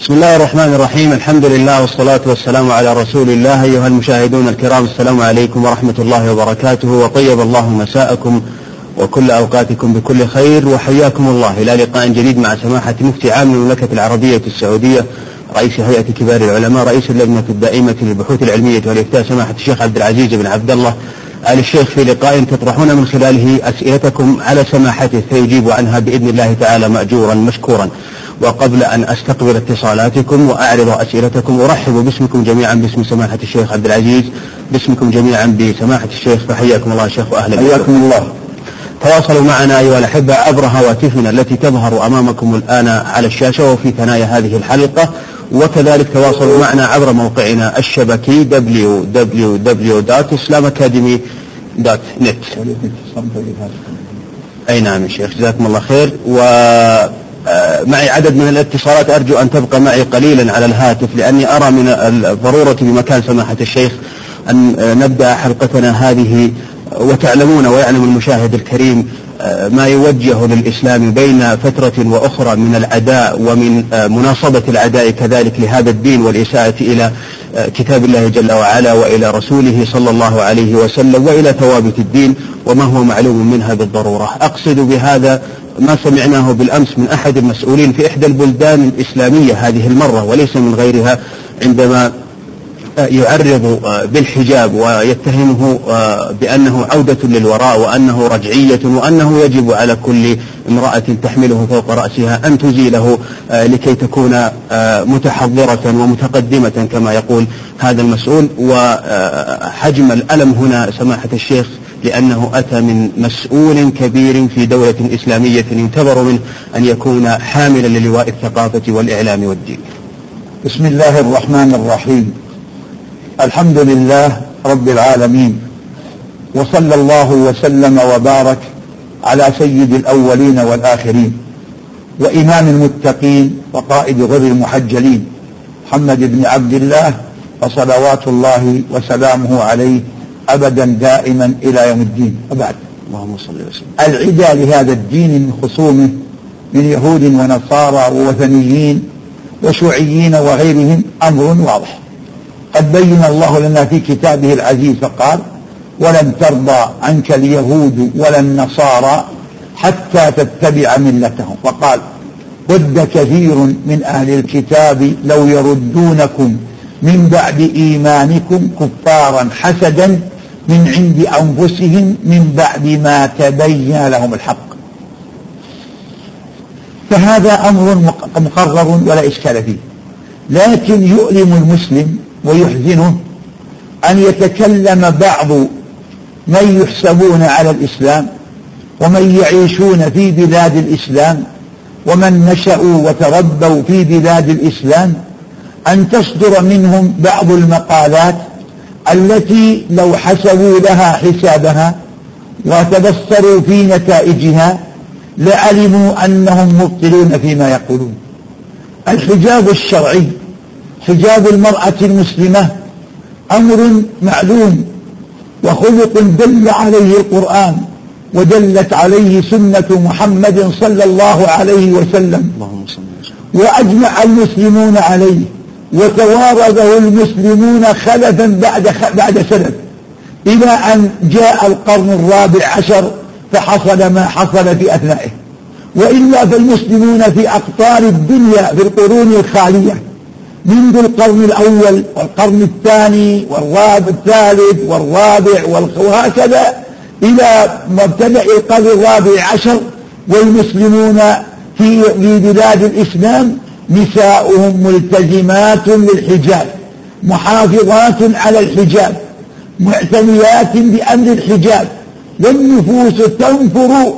بسم الله الرحمن الرحيم. الحمد لله والصلاة والسلام على رسول الله. أيها المشاهدون الكرام السلام عليكم ورحمة الله وبركاته. وطيب الله مساءكم وكل أوقاتكم بكل خير. وحياكم الله. إلى لقاء جديد مع سماحة مفتي عام المملكة العربية السعودية رئيس هيئة كبار العلماء رئيس اللجنة الدائمة للبحوث العلمية والإفتاء سماحة الشيخ عبد العزيز بن عبد الله. آل الشيخ في لقاء تطرحون من خلاله أسئلتكم على سماحته. فيجيب عنها بإذن الله تعالى مأجورا مشكورا. وقبل أن أستقبل اتصالاتكم وأعرض أسئلتكم أرحب باسمكم جميعا باسم سماحة الشيخ عبد العزيز باسمكم جميعا بسماحة الشيخ فحياكم الله شيخ وأهلا حياكم الله. تواصلوا معنا أيها الأحبة عبر هواتفنا التي تظهر أمامكم الآن على الشاشة وفي ثنايا هذه الحلقة وكذلك تواصلوا معنا عبر موقعنا الشبكي www.islamacademy.net أي نعم يا شيخ جزاكم الله خير. و معي عدد من الاتصالات أرجو أن تبقى معي قليلا على الهاتف لأني أرى من الضرورة بمكان سماحة الشيخ أن نبدأ حلقتنا هذه وتعلمون ويعلم المشاهد الكريم ما يوجه للإسلام بين فترة وأخرى من العداء ومن مناصبة العداء كذلك لهذا الدين والإساءة إلى كتاب الله جل وعلا وإلى رسوله صلى الله عليه وسلم وإلى ثوابت الدين وما هو معلوم منها بالضرورة. أقصد بهذا ما سمعناه بالأمس من أحد المسؤولين في إحدى البلدان الإسلامية هذه المرة وليس من غيرها عندما يعرض بالحجاب ويتهمه بأنه عودة للوراء وأنه رجعية وأنه يجب على كل امرأة تحمله فوق رأسها أن تزيله لكي تكون متحضرة ومتقدمة كما يقول هذا المسؤول. وحجم الألم هنا سماحة الشيخ لأنه أتى من مسؤول كبير في دولة إسلامية ينتظر منه أن يكون حاملا للواء الثقافة والإعلام والدين. بسم الله الرحمن الرحيم. الحمد لله رب العالمين. وصلى الله وسلم وبارك على سيد الأولين والآخرين وإمام المتقين وقائد غر المحجلين محمد بن عبد الله وصلوات الله وسلامه عليه أبدا دائما إلى يوم الدين وبعد اللهم صل وسلم العدا لهذا الدين من خصومه من يهود ونصارى ووثنيين وشيوعيين وغيرهم أمر واضح. قد بين الله لنا في كتابه العزيز فقال ولن ترضى عنك اليهود ولا النصارى حتى تتبع ملتهم. وقال ود كثير من أهل الكتاب لو يردونكم من بعد إيمانكم كفارا حسدا من عند أنفسهم من بعد ما تبين لهم الحق. فهذا أمر مقرر ولا إشكال فيه. لكن يؤلم المسلم ويحزنه أن يتكلم بعض من يحسبون على الإسلام ومن يعيشون في بلاد الإسلام ومن نشأوا وتربوا في بلاد الإسلام أن تصدر منهم بعض المقالات التي لو حسبوا لها حسابها وتبصروا في نتائجها لعلموا أنهم مبطلون فيما يقولون. الحجاب الشرعي حجاب المرأة المسلمة أمر معلوم وخلق دل عليه القرآن ودلت عليه سنة محمد صلى الله عليه وسلم. وأجمع المسلمون عليه. وتوارده المسلمون خلفا بعد بعد سلف إلى أن جاء القرن الرابع عشر فحصل ما حصل في أثنائه. وإلا فالمسلمون في أقطار الدنيا في القرون الخالية منذ القرن الأول والقرن الثاني والرابع الثالث والرابع وهكذا إلى مبتدأ القرن الرابع عشر والمسلمون في بلاد الإسلام نساؤهم ملتزمات للحجاب محافظات على الحجاب معتنيات بأمر الحجاب. والنفوس تنفر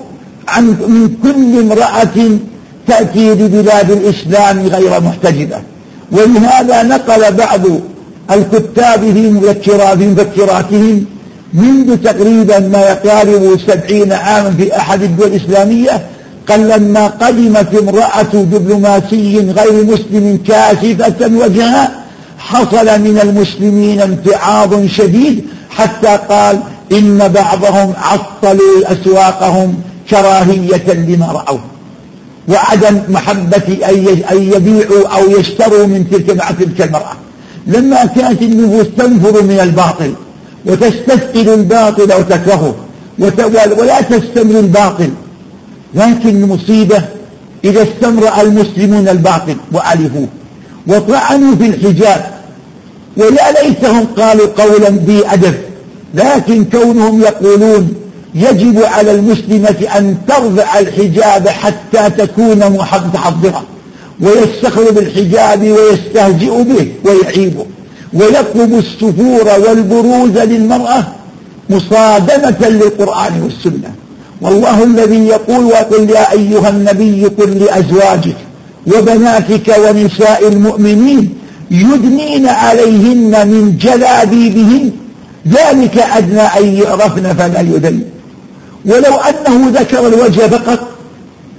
عن من كل امرأة تأتي لبلاد الإسلام غير محتجبة. ولهذا نقل بعض الكتاب في مذكرات مذكراتهم منذ تقريبا ما يقارب سبعين عاما في أحد الدول الإسلامية قال لما قدمت امرأة دبلوماسي غير مسلم كاشفة وجهها حصل من المسلمين امتعاض شديد حتى قال إن بعضهم عطلوا أسواقهم كراهية لما رأوا وعدم محبة أن يبيعوا أو يشتروا من تلك مع تلك المرأة. لما كانت النفوس تنفر من الباطل وتستثقل الباطل وتكرهه ولا تستمر الباطل لكن المصيبة إذا استمرأ المسلمون الباطل وألفوه وطعنوا في الحجاب ولا ليتهم قالوا قولا ذي أدب لكن كونهم يقولون يجب على المسلمة أن ترفع الحجاب حتى تكون متحضرة ويستخر بالحجاب ويستهزئ به ويعيبه ويطلب السفور والبروز للمرأة مصادمة للقرآن والسنة. والله الذي يقول وقل يا أيها النبي قل لأزواجك وبناتك ونساء المؤمنين يدنين عليهن من جلابيبهن ذلك أدنى أن يعرفن فلا يدن ولو أنه ذكر الوجه فقط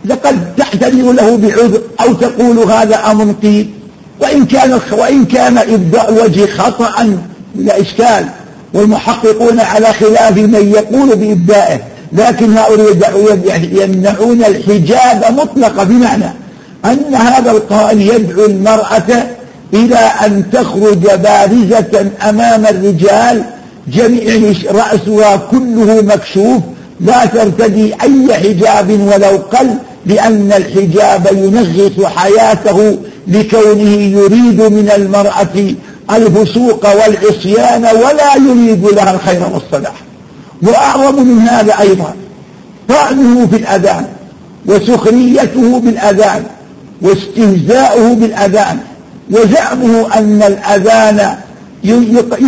لقد تعتذر له بعذر أو تقول هذا أمر قيل. وإن كان وإن كان إبداء الوجه خطأ لا إشكال. والمحققون على خلاف من يقول بإبدائه. لكن هؤلاء يمنعون الحجاب مطلقا بمعنى أن هذا القائل يدعو المرأة إلى أن تخرج بارزة أمام الرجال جميع رأسها كله مكشوف لا ترتدي أي حجاب ولو قل لأن الحجاب ينغص حياته لكونه يريد من المرأة الفسوق والعصيان ولا يريد لها الخير والصلاح. وأعظم من هذا أيضا. طعنه في الأذان وسخريته بالأذان واستهزاؤه بالأذان وزعمه أن الأذان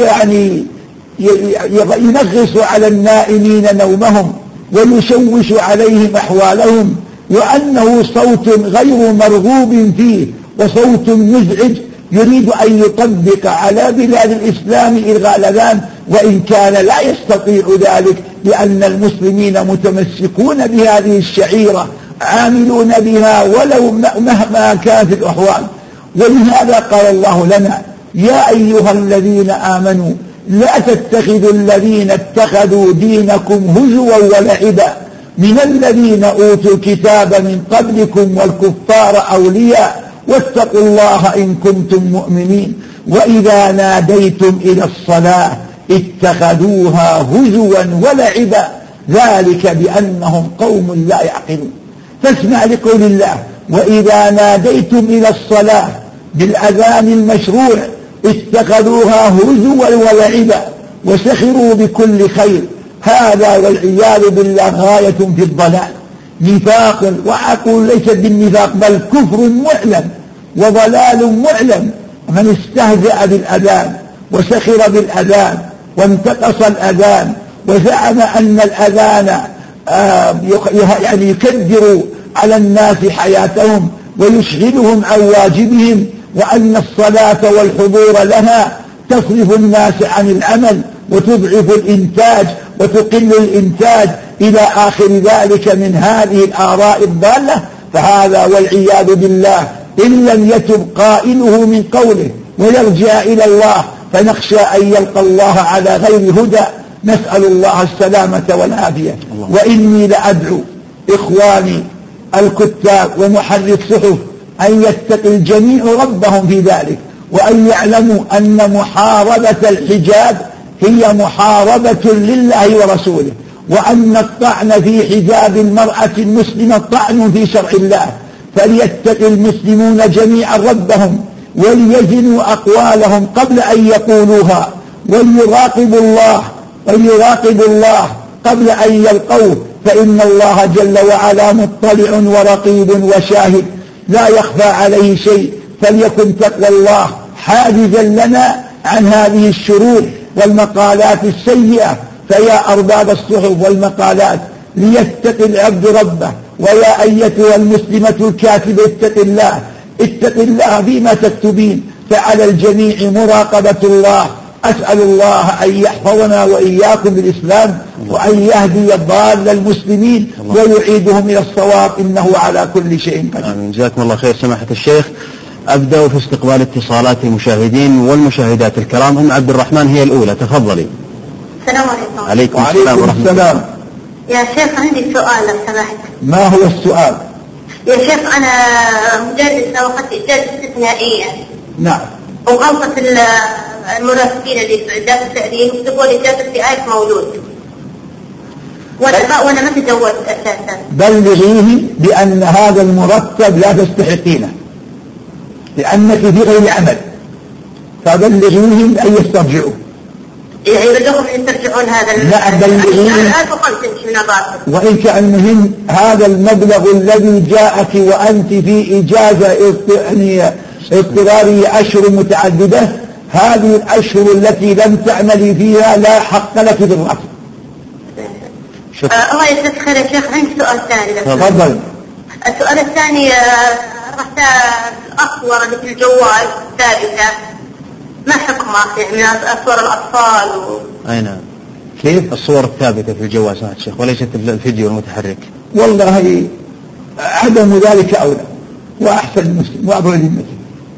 يعني ينغص على النائمين نومهم ويشوش عليهم أحوالهم وأنه صوت غير مرغوب فيه وصوت مزعج يريد أن يطبق على بلاد الإسلام إلغاء الأذان وإن كان لا يستطيع ذلك لأن المسلمين متمسكون بهذه الشعيرة عاملون بها ولو مهما كانت الأحوال. ولهذا قال الله لنا يا أيها الذين آمنوا لا تتخذوا الذين اتخذوا دينكم هزوا ولعبا من الذين أوتوا الكتاب من قبلكم والكفار أولياء. واتقوا الله إن كنتم مؤمنين وإذا ناديتم إلى الصلاة اتخذوها هزوا ولعبا ذلك بأنهم قوم لا يعقلون. تسمع لقول الله وإذا ناديتم إلى الصلاة بالأذان المشروع اتخذوها هزوا ولعبا وسخروا بكل خير. هذا والعياذ بالله غاية في الضلال. نفاق وأقول ليس بالنفاق بل كفر معلن وضلال معلن من استهزأ بالأذان وسخر بالأذان وانتقص الأذان وزعم أن الأذان آه، يعني يكدر على الناس حياتهم ويشغلهم عن واجبهم وأن الصلاة والحضور لها تصرف الناس عن العمل وتضعف الإنتاج وتقل الإنتاج. إلى آخر ذلك من هذه الآراء الضالة فهذا والعياذ بالله إن لم يتب قائله من قوله ويرجع إلى الله فنخشى أن يلقى الله على غير هدى نسأل الله السلامة والعافية. وإني لأدعو إخواني الكتاب ومحرك صحف أن يتقي الجميع ربهم في ذلك وأن يعلموا أن محاربة الحجاب هي محاربة لله ورسوله. وأن الطعن في حجاب المرأة المسلمة طعن في شرع الله فليتقي المسلمون جميعا ربهم وليزنوا أقوالهم قبل أن يقولوها وليراقبوا الله وليراقبوا الله قبل أن يلقوه فإن الله جل وعلا مطلع ورقيب وشاهد لا يخفى عليه شيء فليكن تقوى الله حاجزا لنا عن هذه الشرور والمقالات السيئة. فيا أرباب الصحف والمقالات ليتقي العبد ربه ويا أيتها المسلمة الكاتبة اتق الله. اتق الله فيما تكتبين. فعلى الجميع مراقبة الله. أسأل الله أن يحفظنا وإياكم بالإسلام وأن يهدي ضال المسلمين ويعيدهم إلى الصواب. إنه على كل شيء قدير. آمين. جزاكم الله خير سماحة الشيخ. أبدأ في استقبال اتصالات المشاهدين والمشاهدات الكرام. أم عبد الرحمن هي الأولى. تفضلي. السلام عليكم. عليكم السلام ورحمة الله. يا شيخ عندي سؤال لو سمحت. ما هو السؤال؟ يا شيخ أنا مدرسة وأخذت إجازة استثنائية نعم. وغلطة المرافقين اللي في إجازة التعليم يكتبون إجازة رعاية مولود. وأنا ما وأنا ما تزوجت أساسا. بلغيه بأن هذا المرتب لا تستحقينه. لأنك في غير عمل. فبلغيهم أن يسترجعوا يعني بدكم ان ترجعون هذا لا بلغيهم 1005 من الراتب وإن كان المهم هذا المبلغ الذي جاءك وأنت في إجازة اضط- يعني اضطرارية أشهر متعددة هذه الأشهر التي لم تعملي فيها لا حق لك في الراتب شكرا. آه الله يجزاك خير يا شيخ. عندي سؤال ثاني تفضل. السؤال الثاني آه، رحت اللي في الجوال ثابتة ما حكمها يعني أصور الأطفال و... أي نعم. كيف؟ الصور الثابتة في الجوال سماحة الشيخ وليست الفيديو المتحرك. والله عدم ذلك أولى وأحسن المسلم وأبعد المسلم.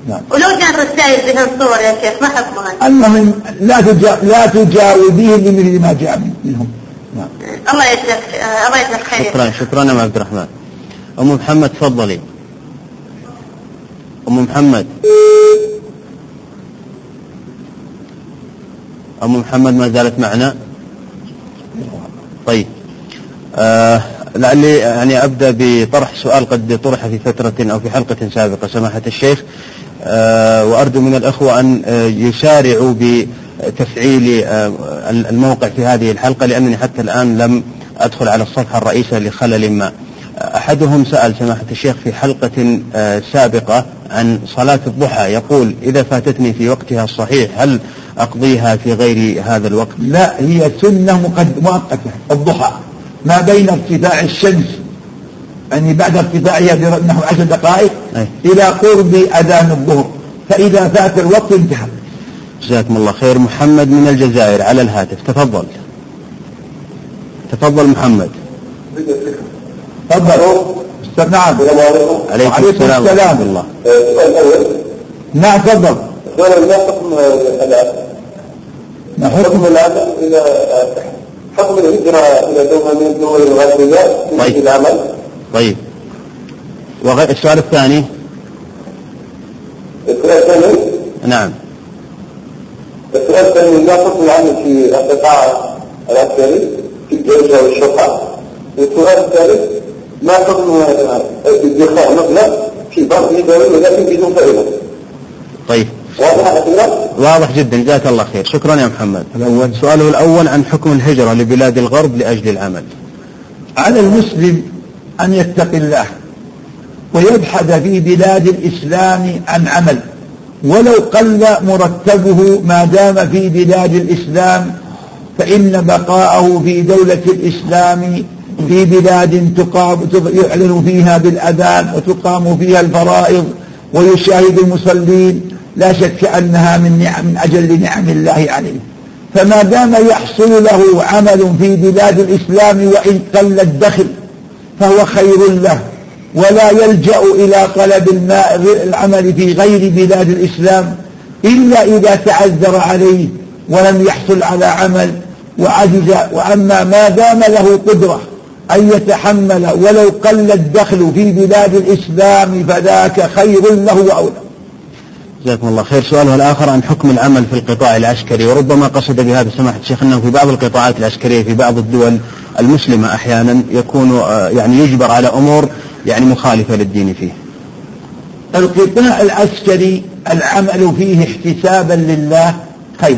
نعم. ولو جاءت رسائل بها الصور يا شيخ ما حكمها؟ المهم لا تجا لا تجاوبيهم لمثل ما جاء من- منهم. نعم. الله يجزاك الله يجزاك خير. شكرا. شكرا يا أم عبد الرحمن. أم محمد تفضلي. أم محمد. أم محمد ما زالت معنا؟ طيب. آه لعلي يعني أبدأ بطرح سؤال قد طرح في فترة أو في حلقة سابقة سماحة الشيخ. آه وأرجو من الأخوة أن آه يسارعوا بتفعيل آه الموقع في هذه الحلقة لأنني حتى الآن لم أدخل على الصفحة الرئيسة لخلل ما. أحدهم سأل سماحة الشيخ في حلقة آه، سابقة عن صلاة الضحى يقول إذا فاتتني في وقتها الصحيح هل أقضيها في غير هذا الوقت؟ لا هي سنة مؤقتة الضحى. ما بين ارتفاع الشمس يعني بعد ارتفاعها بنحو عشر دقائق أي. إلى قرب أذان الظهر. فإذا فات الوقت انتهى. جزاكم الله خير. محمد من الجزائر على الهاتف. تفضل. تفضل محمد. تفضل أستاذ نعم عليكم. وعليكم السلام ورحمة الله. نعم تفضل. حكم العمل؟ إلى حكم الهجرة إلى دولة من الدول الغربية في طيب. العمل. طيب. وغير السؤال الثاني. السؤال الثاني؟ نعم. السؤال الثاني ما حكم العمل في القطاع العسكري في الجيش والشرطة السؤال الثالث ما حكم ادخار مبلغ في بعض الدول ولكن بدون فائدة؟ طيب. واضح جدا. جزاك الله خير. شكرا يا محمد. الأول. سؤاله الأول عن حكم الهجرة لبلاد الغرب لأجل العمل على المسلم أن يتقي الله ويبحث في بلاد الإسلام عن عمل ولو قل مرتبه ما دام في بلاد الإسلام فإن بقاءه في دولة الإسلام في بلاد تقام يعلن فيها بالأذان وتقام فيها الفرائض ويشاهد المصلين. لا شك أنها من نعم من أجل نعم الله عليه. فما دام يحصل له عمل في بلاد الإسلام وإن قل الدخل فهو خير له ولا يلجأ إلى طلب العمل في غير بلاد الإسلام إلا إذا تعذر عليه ولم يحصل على عمل وعجز. وأما ما دام له قدرة أن يتحمل ولو قل الدخل في بلاد الإسلام فذاك خير له وأولى. جزاكم الله خير. سؤاله الآخر عن حكم العمل في القطاع العسكري وربما قصد بهذا سماحة الشيخ أنه في بعض القطاعات العسكرية في بعض الدول المسلمة أحيانا يكون آه، يعني يجبر على أمور يعني مخالفة للدين فيه. القطاع العسكري العمل فيه احتسابا لله خير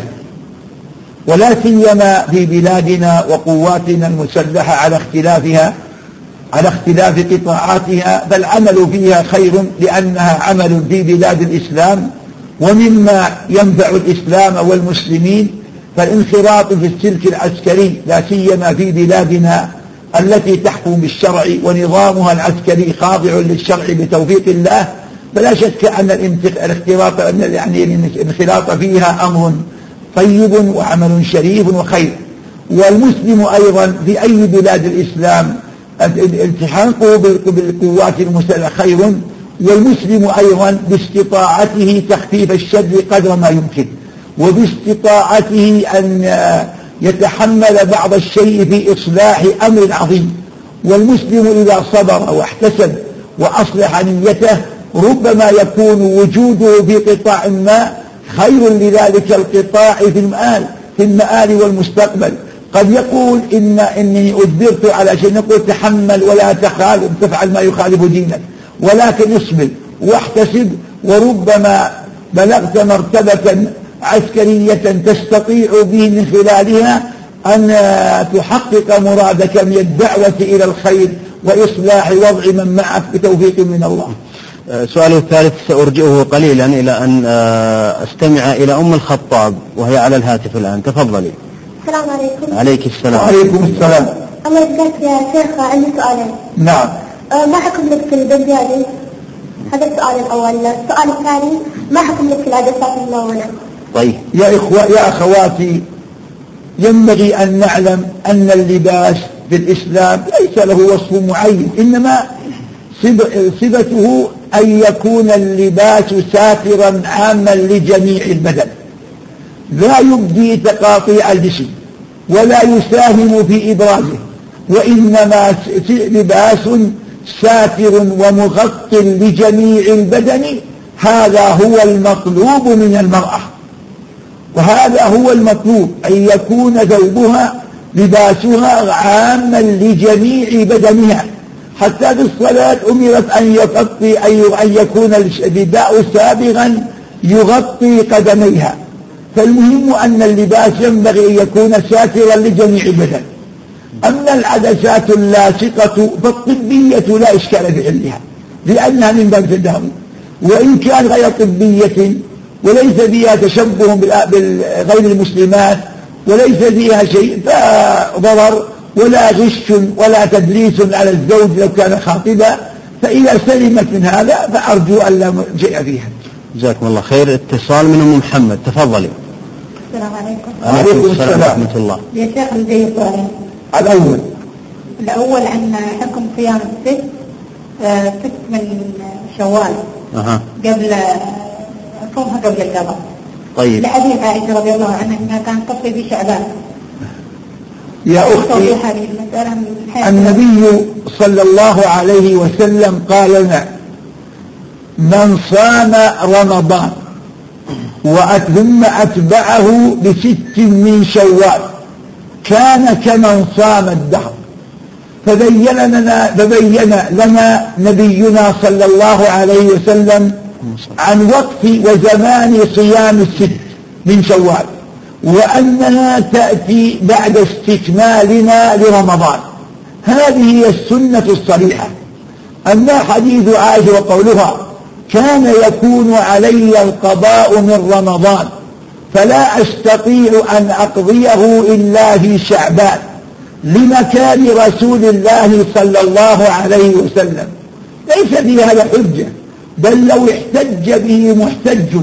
ولا سيما في بلادنا وقواتنا المسلحة على اختلافها على اختلاف قطاعاتها فالعمل فيها خير لأنها عمل في بلاد الإسلام ومما ينفع الإسلام والمسلمين فالانخراط في السلك العسكري لا سيما في بلادنا التي تحكم بالشرع ونظامها العسكري خاضع للشرع بتوفيق الله فلا شك أن الاختلاط يعني الانخراط فيها أمر طيب وعمل شريف وخير. والمسلم أيضا في أي بلاد الإسلام التحاقه بالقوات المسلحة خير والمسلم أيضا باستطاعته تخفيف الشر قدر ما يمكن وباستطاعته أن يتحمل بعض الشيء في إصلاح أمر عظيم والمسلم إذا صبر واحتسب وأصلح نيته ربما يكون وجوده في قطاع ما خير لذلك القطاع في المآل في المآل والمستقبل. قد يقول إن إني أجبرت على شيء. نقول تحمل ولا تخالف تفعل ما يخالف دينك. ولكن اصبر واحتسب وربما بلغت مرتبة عسكرية تستطيع به من خلالها أن تحقق مرادك من الدعوة إلى الخير وإصلاح وضع من معك بتوفيق من الله. آه، سؤاله الثالث سأرجئه قليلا إلى أن آه، أستمع إلى أم الخطاب وهي على الهاتف الآن. تفضلي. السلام عليكم. عليك السلام. وعليكم السلام. الله يجزاك يا شيخ. عندي سؤالين نعم. أه، ما حكم لك في البنجالي هذا السؤال الأول. السؤال الثاني ما حكم لك في العدسات الملونة طيب. يا إخوة يا أخواتي ينبغي أن نعلم أن اللباس في الإسلام ليس له وصف معين إنما صفته أن يكون اللباس ساترا عاما لجميع البدن لا يبدي تقاطيع الجسم ولا يساهم في إبرازه وإنما لباس ساتر ومغط لجميع البدن هذا هو المطلوب من المرأة. وهذا هو المطلوب أن يكون ثوبها لباسها عاما لجميع بدنها. حتى في الصلاة أمرت أن يغطي أن يكون الرداء سابغا يغطي قدميها. فالمهم أن اللباس ينبغي أن يكون ساترا لجميع البدن. أما العدسات اللاصقة فالطبية لا إشكال في لأنها من باب التداوي وإن كان غير طبية وليس فيها تشبه بغير المسلمات وليس فيها شيء لا ضرر ولا غش ولا تدليس على الزوج لو كان خاطبا. فإذا سلمت من هذا فأرجو أن لا شيء فيها. جزاكم الله خير. اتصال من أم محمد. تفضلي. السلام عليكم. وعليكم السلام ورحمة الله. يا شيخ لدي سؤالين الأول. الأول عن حكم صيام الست آه، ست من شوال. أها. قبل صومها قبل القضاء. طيب. لحديث عائشة رضي الله عنها أنها كانت تصلي في شعبان. يا أختي النبي صلى الله عليه وسلم قال لنا من صام رمضان ثم أتبعه بست من شوال. كان كمن صام الدهر. فبين لنا, فبين لنا نبينا صلى الله عليه وسلم عن وقت وزمان صيام الست من شوال. وأنها تأتي بعد استكمالنا لرمضان. هذه هي السنة الصريحة. أما حديث عائشة وقولها كان يكون علي القضاء من رمضان فلا أستطيع أن أقضيه إلا في شعبان لمكان رسول الله صلى الله عليه وسلم. ليس في هذا حجة بل لو احتج به محتج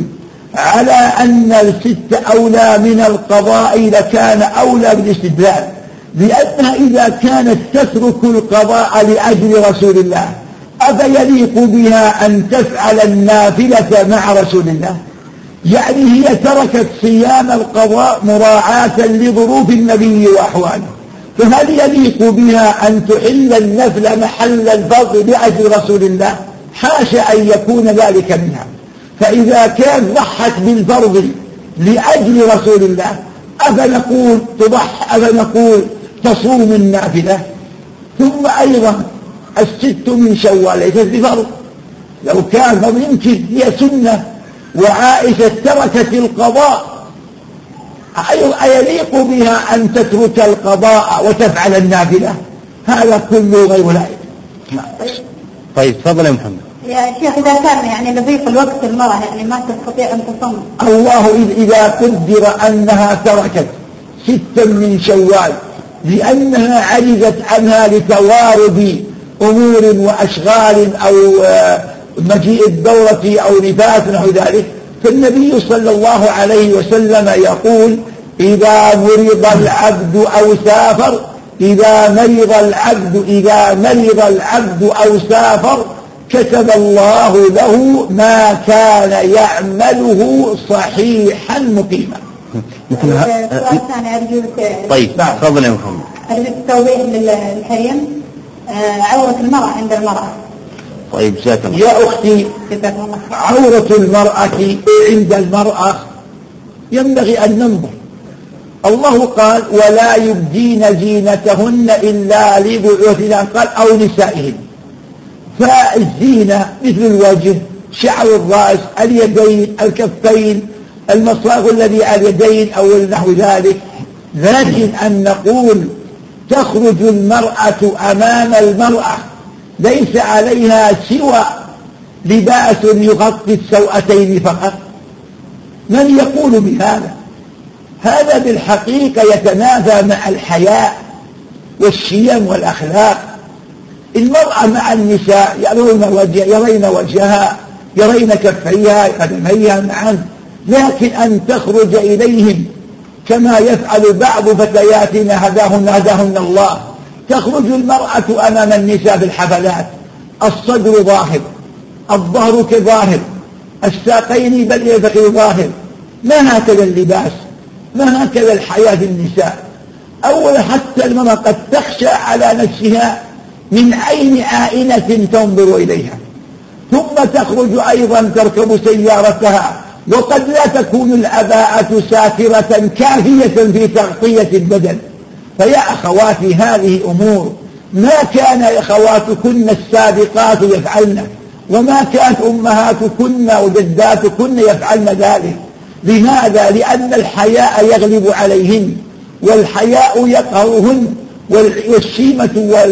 على أن الست أولى من القضاء لكان أولى بالاستدلال لأنها إذا كانت تترك القضاء لأجل رسول الله. أفيليق بها أن تفعل النافلة مع رسول الله؟ يعني هي تركت صيام القضاء مراعاة لظروف النبي وأحواله. فهل يليق بها أن تحل النفل محل الفرض لأجل رسول الله؟ حاشا أن يكون ذلك منها. فإذا كان ضحت بالفرض لأجل رسول الله أفنقول تضح أفنقول تصوم النافلة؟ ثم أيضا الست من شوال ليست بفرض لو كان فرض يمكن هي سنة وعائشة تركت القضاء أيليق بها أن تترك القضاء وتفعل النافلة؟ هذا كله غير لائق. طيب تفضل يا محمد. يا شيخ إذا كان يعني نضيف الوقت المرأة يعني ما تستطيع أن تصوم. الله إذا قدر أنها تركت ستا من شوال لأنها عجزت عنها لتوارد أمور وأشغال أو آه، مجيء الدورة أو نفاس نحو ذلك. فالنبي صلى الله عليه وسلم يقول إذا مرض العبد أو سافر إذا مرض العبد إذا مرض العبد أو سافر كتب الله له ما كان يعمله صحيحا مقيما. مثل طيب تفضل يا محمد. أرجو التوضيح للحريم. عورة المرأة عند المرأة. طيب جزاك الله. يا أختي عورة المرأة عند المرأة ينبغي أن ننظر. الله قال ولا يبدين زينتهن إلا لبعوثنا قال أو نسائهن فالزينة مثل الوجه شعر الرأس اليدين الكفين المصاغ الذي على اليدين أو نحو ذلك. لكن أن نقول تخرج المرأة أمام المرأة. ليس عليها سوى لباس يغطي السوأتين فقط. من يقول بهذا؟ هذا بالحقيقة يتنافى مع الحياء والشيم والأخلاق. المرأة مع النساء يرون وجه يرين وجهها يرين كفيها قدميها معا لكن أن تخرج إليهم كما يفعل بعض فتياتنا هداهن هداهن الله. تخرج المرأة أمام النساء في الحفلات الصدر ظاهر. الظهر كظاهر. الساقين بل يفخر ظاهر. ما هكذا اللباس؟ ما هكذا الحياة النساء؟ أولا حتى المرأة قد تخشى على نفسها من عين عائنة تنظر إليها. ثم تخرج أيضا تركب سيارتها. وقد لا تكون العباءة ساترة كافية في تغطية البدن. فيا أخواتي هذه أمور ما كان أخواتكن السابقات يفعلن وما كانت أمهاتكن وجداتكن يفعلن ذلك. لماذا؟ لأن الحياء يغلب عليهن والحياء يقهرهن والشيمة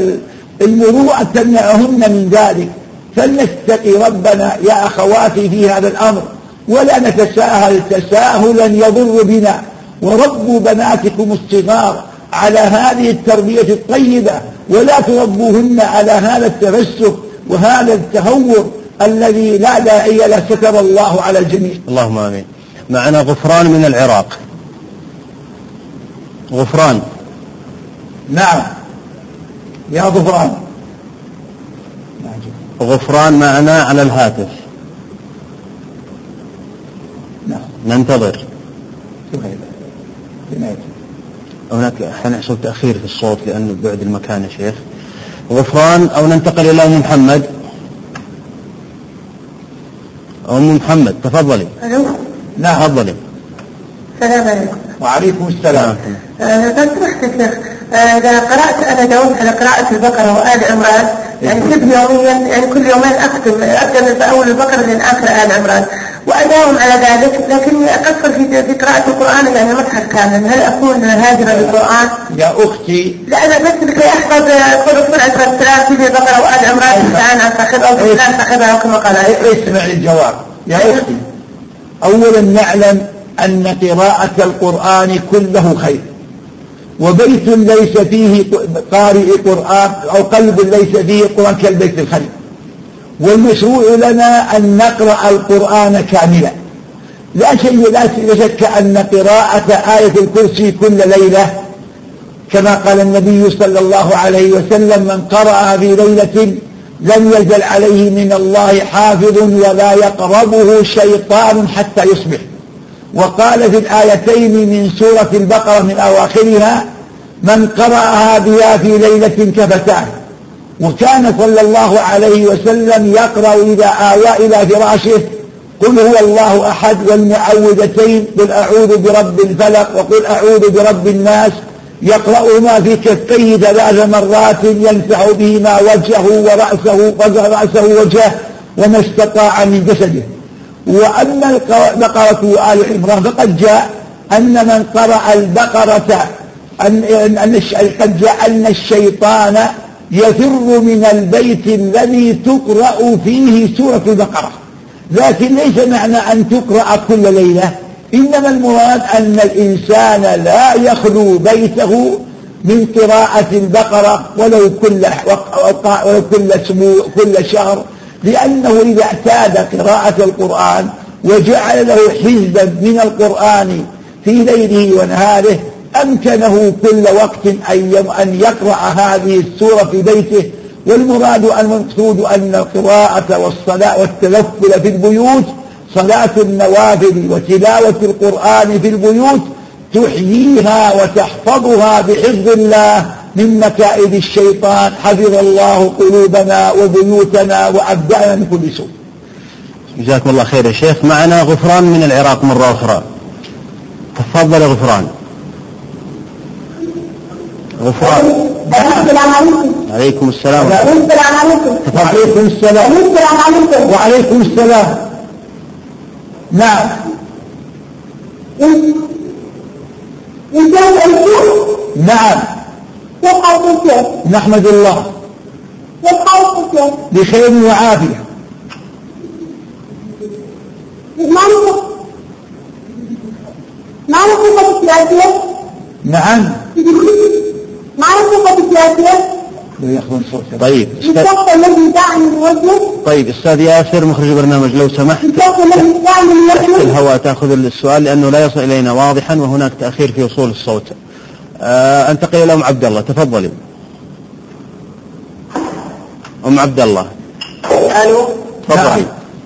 والمروءة تمنعهن من ذلك. فلنتقي ربنا يا أخواتي في هذا الأمر. ولا نتساهل تساهلا يضر بنا. وربوا بناتكم الصغار على هذه التربية الطيبة ولا تربوهن على هذا التفسق وهذا التهور الذي لا داعي له ستر الله على الجميع. اللهم آمين. معنا غفران من العراق. غفران. نعم. يا غفران. غفران معنا على الهاتف نعم ننتظر. هناك أحيانا يحصل تأخير في الصوت لأنه بعد المكان يا شيخ. غفران أو ننتقل إلى أم محمد؟ أم محمد تفضلي. ألو؟ نعم. تفضلي. السلام. عليكم وعليكم. السلام لو سمحت يا شيخ. آه، إذا قرأت أنا داومت على قراءة البقرة وآل عمران. يعني كتب يوميا يعني كل يومين أكتب ابدا من اول البقرة لين آخر آل عمران. واداوم على ذلك لكني أقصر في في قراءة القرآن يعني المصحف كامل. هل أكون هاجرا للقرآن؟ يا أختي. لا أنا بس لكي أحفظ قول سوره السلام في البقره وال عمران الآن عن صاحبها أو فلان صاحبها كما قال اسمع الجواب. يا أختي أولا نعلم أن قراءة القرآن كله خير. وبيت ليس فيه قارئ قرآن أو قلب ليس فيه قرآن كالبيت الخير والمشروع لنا أن نقرأ القرآن كاملا. لا شيء لا شك أن قراءة آية الكرسي كل ليلة كما قال النبي صلى الله عليه وسلم من قرأ في ليلة لم يزل عليه من الله حافظ ولا يقربه شيطان حتى يصبح. وقال في الآيتين من سورة البقرة من أواخرها من قرأها بها في ليلة كفتاه وكان صلى الله عليه وسلم يقرأ إذا آوى إلى فراشه قل هو الله أحد والمعوذتين قل أعوذ برب الفلق وقل أعوذ برب الناس يقرأهما في كفيه ثلاث مرات يمسح بهما وجهه ورأسه رأسه وجهه وما استطاع من جسده. وأما البقرة وآل عمران فقد جاء أن من قرأ البقرة أن أن قد جاء أن الشيطان يفر من البيت الذي تقرأ فيه سورة البقرة. لكن ليس معنى أن تقرأ كل ليلة. إنما المراد أن الإنسان لا يخلو بيته من قراءة البقرة ولو كل ولو كل أسبوع كل شهر. لأنه إذا اعتاد قراءة القرآن وجعل له حزبا من القرآن في ليله ونهاره أمكنه كل وقت أن يقرأ هذه السورة في بيته والمراد المقصود أن القراءة والصلاة والتلفل في البيوت صلاة النوافل وتلاوة القرآن في البيوت تحييها وتحفظها بحفظ الله من مكائد الشيطان. حفظ الله قلوبنا وبيوتنا وأبدأنا من كل سوء. جزاكم الله خير يا شيخ. معنا غفران من العراق مرة أخرى. تفضل يا غفران السلام عليكم عليكم السلام السلام عليكم وعليكم السلام عليكم وعليكم السلام نعم انت الشيخ نعم؟ نحمد الله؟ بخير وعافية؟ نعم ما نصف السياسية؟ لا ياخذون صوت طيب الشخص الذي دعني الوجه طيب أستاذ ياسر مخرج البرنامج لو سمحت. الشخص الذي دعني تحت الوجه الهواء تأخذ السؤال لأنه لا يصل إلينا واضحا وهناك تأخير في وصول الصوت. آه أنتقل إلى أم عبد الله. تفضلي. أم عبد الله. ألو. تفضلي.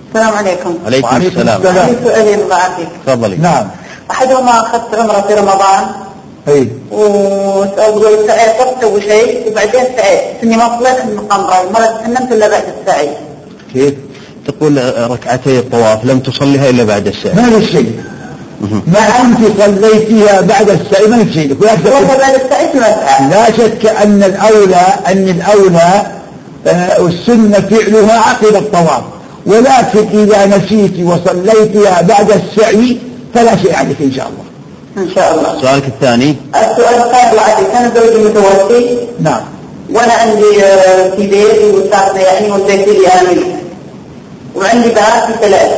السلام عليكم. عليكم وعليكم السلام. السلام. عندي سؤالين الله يعافيك تفضلي. نعم. أحدهما اخذت عمرة في رمضان. إي. وسأقول سعيت وقت أول شيء وبعدين سعيت إني ما صليت من مقام إبراهيم ما تكلمت إلا بعد السعي. كيف؟ تقول ركعتي الطواف لم تصليها إلا بعد الساعة ما في شيء. ما أنت صليتها بعد السعي ما في شيء. ولا والله بعد السعي ما لا شك أن الأولى أن الأولى آه، والسنة فعلها عقب الطواف. ولكن إذا نسيت وصليتها بعد السعي فلا شيء عليك إن شاء الله. إن شاء الله. سؤالك الثاني. السؤال الثاني العادي كان زوجي متوفي. نعم. وأنا عندي آه، في بيتي وساكنة يعني أنا. ملك وعندي بنات في ثلاث.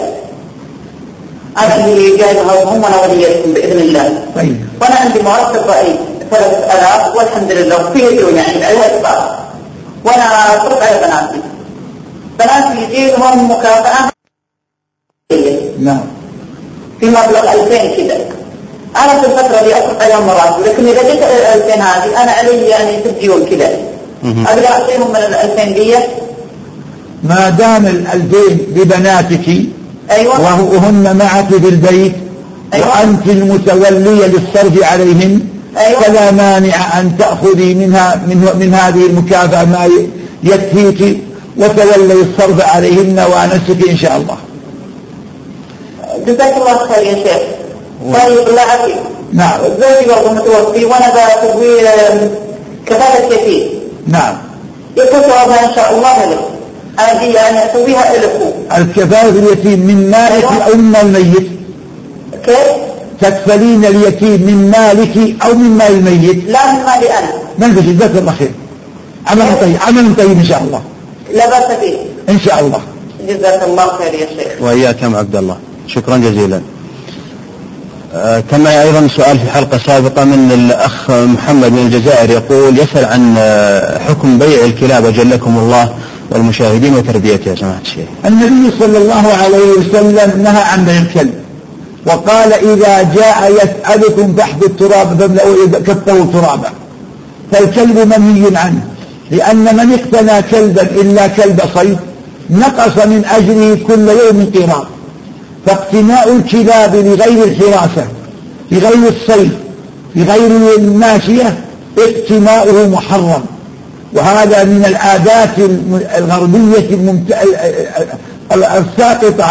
أنا اللي جايبها هم وأنا وليتهم بإذن الله. طيب. وأنا عندي مرتب رئيس ثلاث آلاف والحمد لله. وفي ديون يعني عليها إصرار وأنا أصرف على بناتي. بناتي يجيهم مكافأة. نعم. في مبلغ 2000 كذا أنا في الفترة دي أصرف عليهم مراتب لكن إذا جيت ال 2000 هذه أنا علي يعني ست ديون كذا. أقدر أعطيهم من ال 2000 دي ما دام الألفين لبناتك أيوة وه- وهن معك في البيت أيوة. وأنت المتولية للصرف عليهن أيوة. فلا مانع أن تأخذي منها من, من هذه المكافأة ما يكفيك وتولي الصرف عليهن وأنسك إن شاء الله جزاك الله خير يا شيخ طيب الله يعافيك نعم زوجي برضه متوفي وأنا بسوي كفالة يتيم نعم. يكون ثوابها إن شاء الله لك. أنا دي يعني أسويها لكم الكفالة اليتيم من مالك أيوة. أو من مال الميت؟ كيف؟ تكفلين اليتيم من مالك أو من مال الميت؟ لا من مالي أنا. ما في جزاك الله خير. عمل طيب عمل طيب إن شاء الله. لا بأس فيه إن شاء الله. جزاك الله خير يا شيخ. وإياك يا عبد الله. شكرا جزيلا. آه، كان معي أيضا سؤال في حلقة سابقة من الأخ محمد من الجزائر يقول يسأل عن آه، حكم بيع الكلاب أجلكم الله والمشاهدين وتربيتها يا سماحة الشيخ. النبي صلى الله عليه وسلم نهى عن بيع الكلب وقال إذا جاء يسألكم فاحذوا التراب فاملأوا كفه ترابا. فالكلب منهي عنه لأن من اقتنى كلبا إلا كلب صيد نقص من أجره كل يوم قيراط فاقتناء الكلاب لغير الحراسة لغير الصيد لغير الماشية اقتناؤه محرم. وهذا من العادات الغربية الساقطة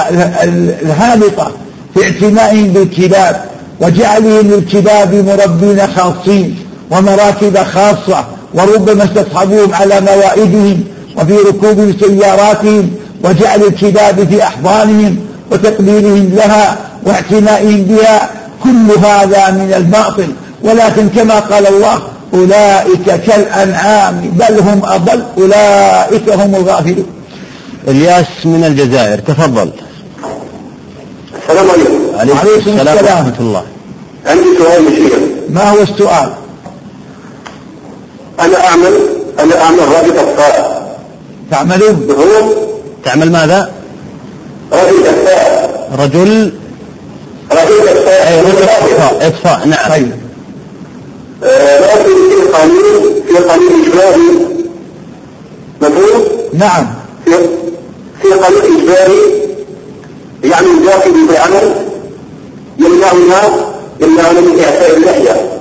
ال- الهابطة في اعتنائهم بالكلاب وجعلهم للكلاب مربين خاصين ومراكب خاصة وربما استصحبوهم على موائدهم وفي ركوب سياراتهم وجعل الكلاب في أحضانهم وتقبيلهم لها واعتنائهم بها كل هذا من الباطل. ولكن كما قال الله أولئك كالأنعام بل هم أضل أولئك هم الغافلون. الياس من الجزائر تفضل. السلام عليكم. عليكم وعليكم السلام السلام. ورحمة الله. عندي سؤال مشير. ما هو السؤال؟ أنا أعمل أنا أعمل رابط أطفال تعملون؟ تعمل ماذا؟ رابط أطفال رجل؟ رابط أطفال أي رجل إطفاء. إطفاء. نعم. طيب لكن في قانون في قانون إجباري مفهوم؟ نعم. في في قانون إجباري يعني الداخل بعمل يمنعنا يمنعنا من إعفاء اللحية.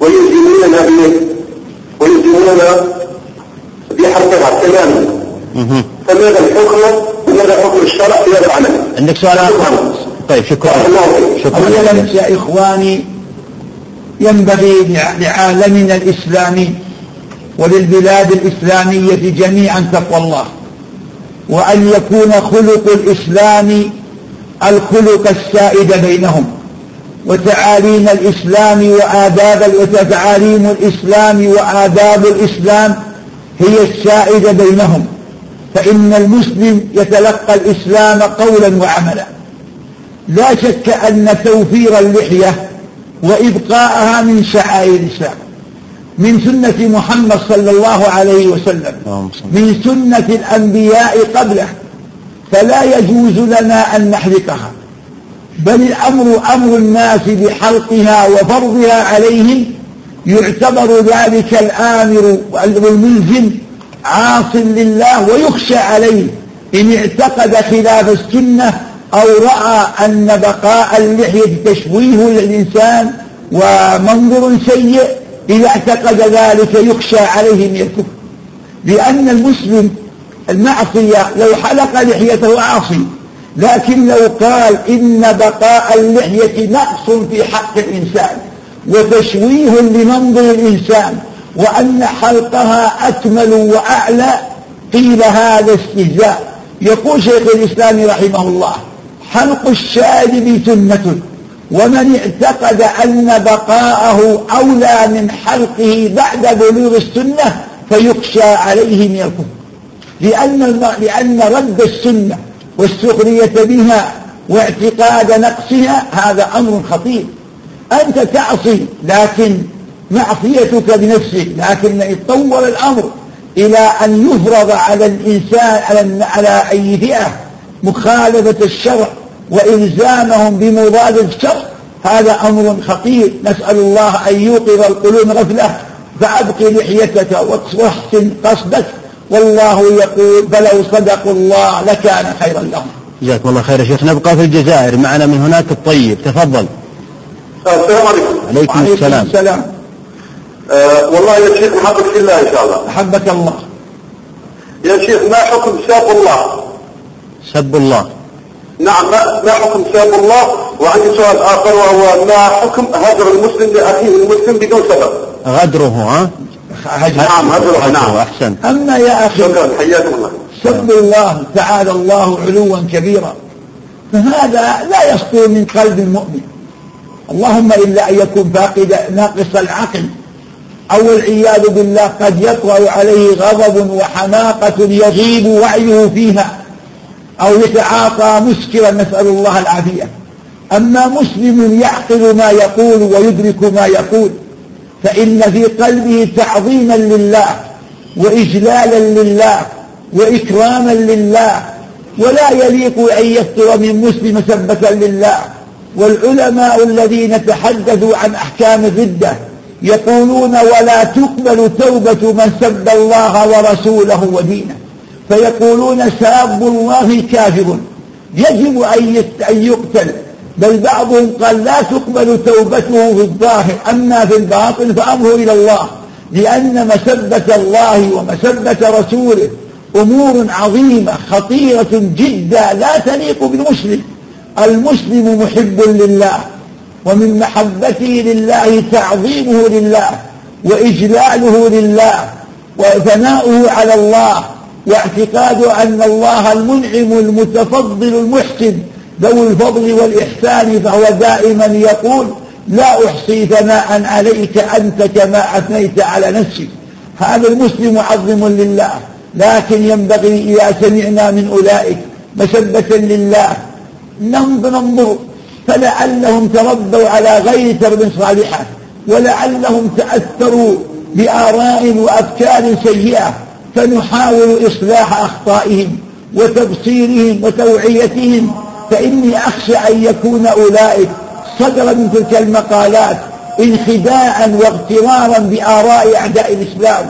ويلزموننا به ويلزمون بحرفها تماما. فماذا الحكم؟ وماذا حكم الشرع في هذا العمل؟ عندك سؤال آخر؟ طيب شكرا. شكرا أولا. يا إخواني ينبغي لع- لعالمنا الإسلامي وللبلاد الإسلامية جميعا تقوى الله وأن يكون خلق الإسلام الخلق السائد بينهم وتعاليم الإسلام وآداب وتعاليم الإسلام وآداب الإسلام هي السائدة بينهم فإن المسلم يتلقى الإسلام قولا وعملا. لا شك أن توفير اللحية وإبقاءها من شعائر الإسلام. من سنة محمد صلى الله عليه وسلم. من سنة الأنبياء قبله. فلا يجوز لنا أن نحرقها. بل الأمر أمر الناس بحلقها وفرضها عليهم. يعتبر ذلك الآمر والملزم عاص لله ويخشى عليه. إن اعتقد خلاف السنة أو رأى أن بقاء اللحية تشويه للإنسان ومنظر سيء إذا اعتقد ذلك يخشى عليه من الكفر. لأن المسلم المعصية لو حلق لحيته عاصي لكن لو قال إن بقاء اللحية نقص في حق الإنسان وتشويه لمنظر الإنسان وأن حلقها أكمل وأعلى قيل هذا استهزاء يقول شيخ الإسلام رحمه الله حلق الشارب سنة ومن اعتقد أن بقاءه أولى من حلقه بعد بلوغ السنة فيخشى عليه من الكفر لأن. لأن رد السنة والسخرية بها واعتقاد نقصها هذا أمر خطير أنت تعصي لكن معصيتك بنفسك لكن يتطور الأمر إلى أن يفرض على الإنسان على, على أي فئة مخالفة الشرع وإلزامهم بمضاد الشرع هذا أمر خطير. نسأل الله أن يوقظ القلوب غفلة فأبق لحيتك واحسن قصدك. والله يقول فلو صدقوا الله لكان خيرا لهم. جزاكم الله خير يا شيخ. نبقى في الجزائر. معنا من هناك الطيب. تفضل. السلام عليكم. عليكم السلام. السلام. آه والله يا شيخ نحبك في الله إن شاء الله. أحبك الله. يا شيخ ما حكم ساب الله؟ سب الله. نعم ما, ما حكم ساب الله؟ وعندي سؤال آخر وهو ما حكم هجر المسلم لأخيه المسلم بدون سبب؟ غدره ها؟ هجر. نعم هجره. نعم. أحسن. أما يا أخي شكرا حياكم الله. سب الله تعالى الله علوا كبيرا. فهذا لا يصدر من قلب المؤمن. اللهم إلا أن يكون فاقد ناقص العقل. أو العياذ بالله قد يطرأ عليه غضب وحماقة يغيب وعيه فيها. أو يتعاطى مسكرا نسأل الله العافية. أما مسلم يعقل ما يقول ويدرك ما يقول فإن في قلبه تعظيما لله وإجلالا لله وإكراما لله ولا يليق أن يفتر من مسلم سبة لله. والعلماء الذين تحدثوا عن أحكام الردة يقولون ولا تقبل توبة من سب الله ورسوله ودينه. فيقولون ساب الله كافر يجب أن يقتل. بل بعضهم قال لا تقبل توبته في الظاهر. أما في الباطن فأمره إلى الله. لأن مسبة الله ومسبة رسوله أمور عظيمة خطيرة جدا لا تليق بالمسلم. المسلم محب لله. ومن محبته لله تعظيمه لله وإجلاله لله وثناؤه على الله واعتقاد أن الله المنعم المتفضل المحسن ذو الفضل والإحسان فهو دائما يقول لا أحصي ثناء عليك أنت كما أثنيت على نفسك هذا المسلم معظم لله لكن ينبغي إذا سمعنا من أولئك مسبة لله. ننظر فلعلهم تربوا على غير ترب صالحة ولعلهم تأثروا بآراء وأفكار سيئة فنحاول إصلاح أخطائهم وتبصيرهم وتوعيتهم فإني أخشى أن يكون أولئك صدر من تلك المقالات انخداعا واغترارا بآراء أعداء الإسلام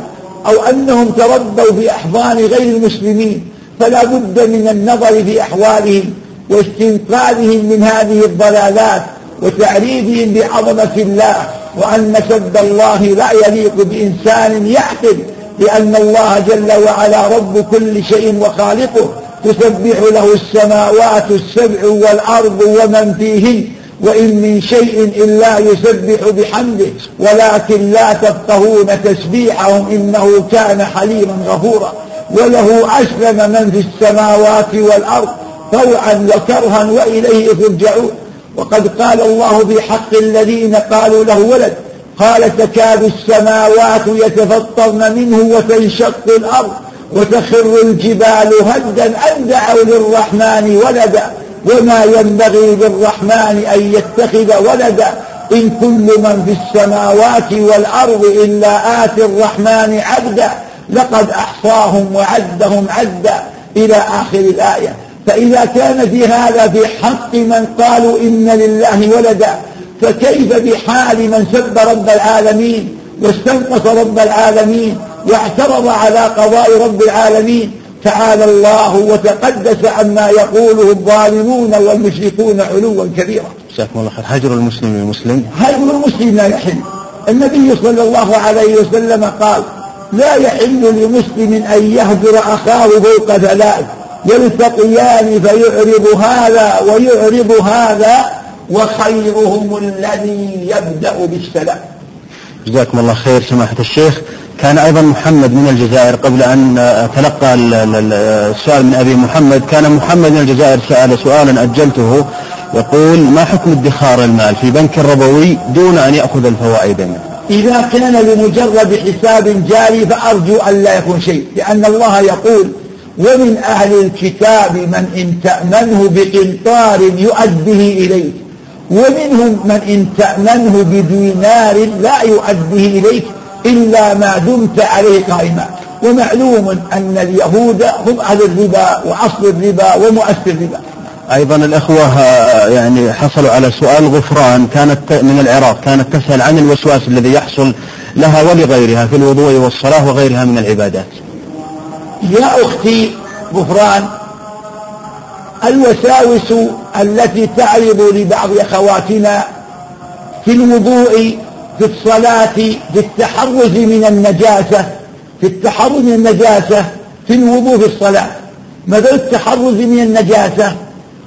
أو أنهم تربوا في أحضان غير المسلمين فلا بد من النظر في أحوالهم واستنقاذهم من هذه الضلالات وتعريفهم بعظمة الله وأن سب الله لا يليق بإنسان يعقل لأن الله جل وعلا رب كل شيء وخالقه تسبح له السماوات السبع والأرض ومن فيهن وإن من شيء إلا يسبح بحمده ولكن لا تفقهون تسبيحهم إنه كان حليما غفورا وله أسلم من في السماوات والأرض طوعا وكرها وإليه ترجعون وقد قال الله في حق الذين قالوا له ولد قال تكاد السماوات يتفطرن منه وتنشق الأرض وتخر الجبال هدا أن دعوا للرحمن ولدا. وما ينبغي للرحمن أن يتخذ ولدا إن كل من في السماوات والأرض إلا آتي الرحمن عبدا. لقد أحصاهم وعدهم عدا إلى آخر الآية. فإذا كان في هذا في حق من قالوا إن لله ولدا فكيف بحال من سب رب العالمين واستنقص رب العالمين واعترض على قضاء رب العالمين؟ تعالى الله وتقدس عما يقوله الظالمون والمشركون علوا كبيرا. جزاكم الله خير. هجر المسلم للمسلم هجر المسلم لا يحل. النبي صلى الله عليه وسلم قال لا يحل لمسلم أن يهجر أخاه فوق ثلاث. يلتقيان فيعرض هذا ويعرض هذا وخيرهم الذي يبدأ بالسلام. جزاكم الله خير سماحة الشيخ. كان أيضا محمد من الجزائر قبل أن تلقى السؤال من أبي محمد. كان محمد من الجزائر سأل سؤالا أجلته يقول ما حكم ادخار المال في بنك ربوي دون أن يأخذ الفوائد منه? إذا كان لمجرد حساب جاري فأرجو أن لا يكون شيء لأن الله يقول ومن أهل الكتاب من إن تأمنه بقنطار يؤديه إليك ومنهم من إن تأمنه بدينار لا يؤديه إليك إلا ما دمت عليه قائما. ومعلوم أن اليهود هم أهل الربا وأصل الربا ومؤسس الربا. أيضا الأخوة يعني حصلوا على سؤال غفران كانت من العراق كانت تسأل عن الوسواس الذي يحصل لها ولغيرها في الوضوء والصلاة وغيرها من العبادات. يا أختي غفران الوساوس التي تعرض لبعض أخواتنا في الوضوء في الصلاة في التحرز من النجاسة في التحرز من النجاسة في الوضوء في الصلاة. مثل التحرز من النجاسة؟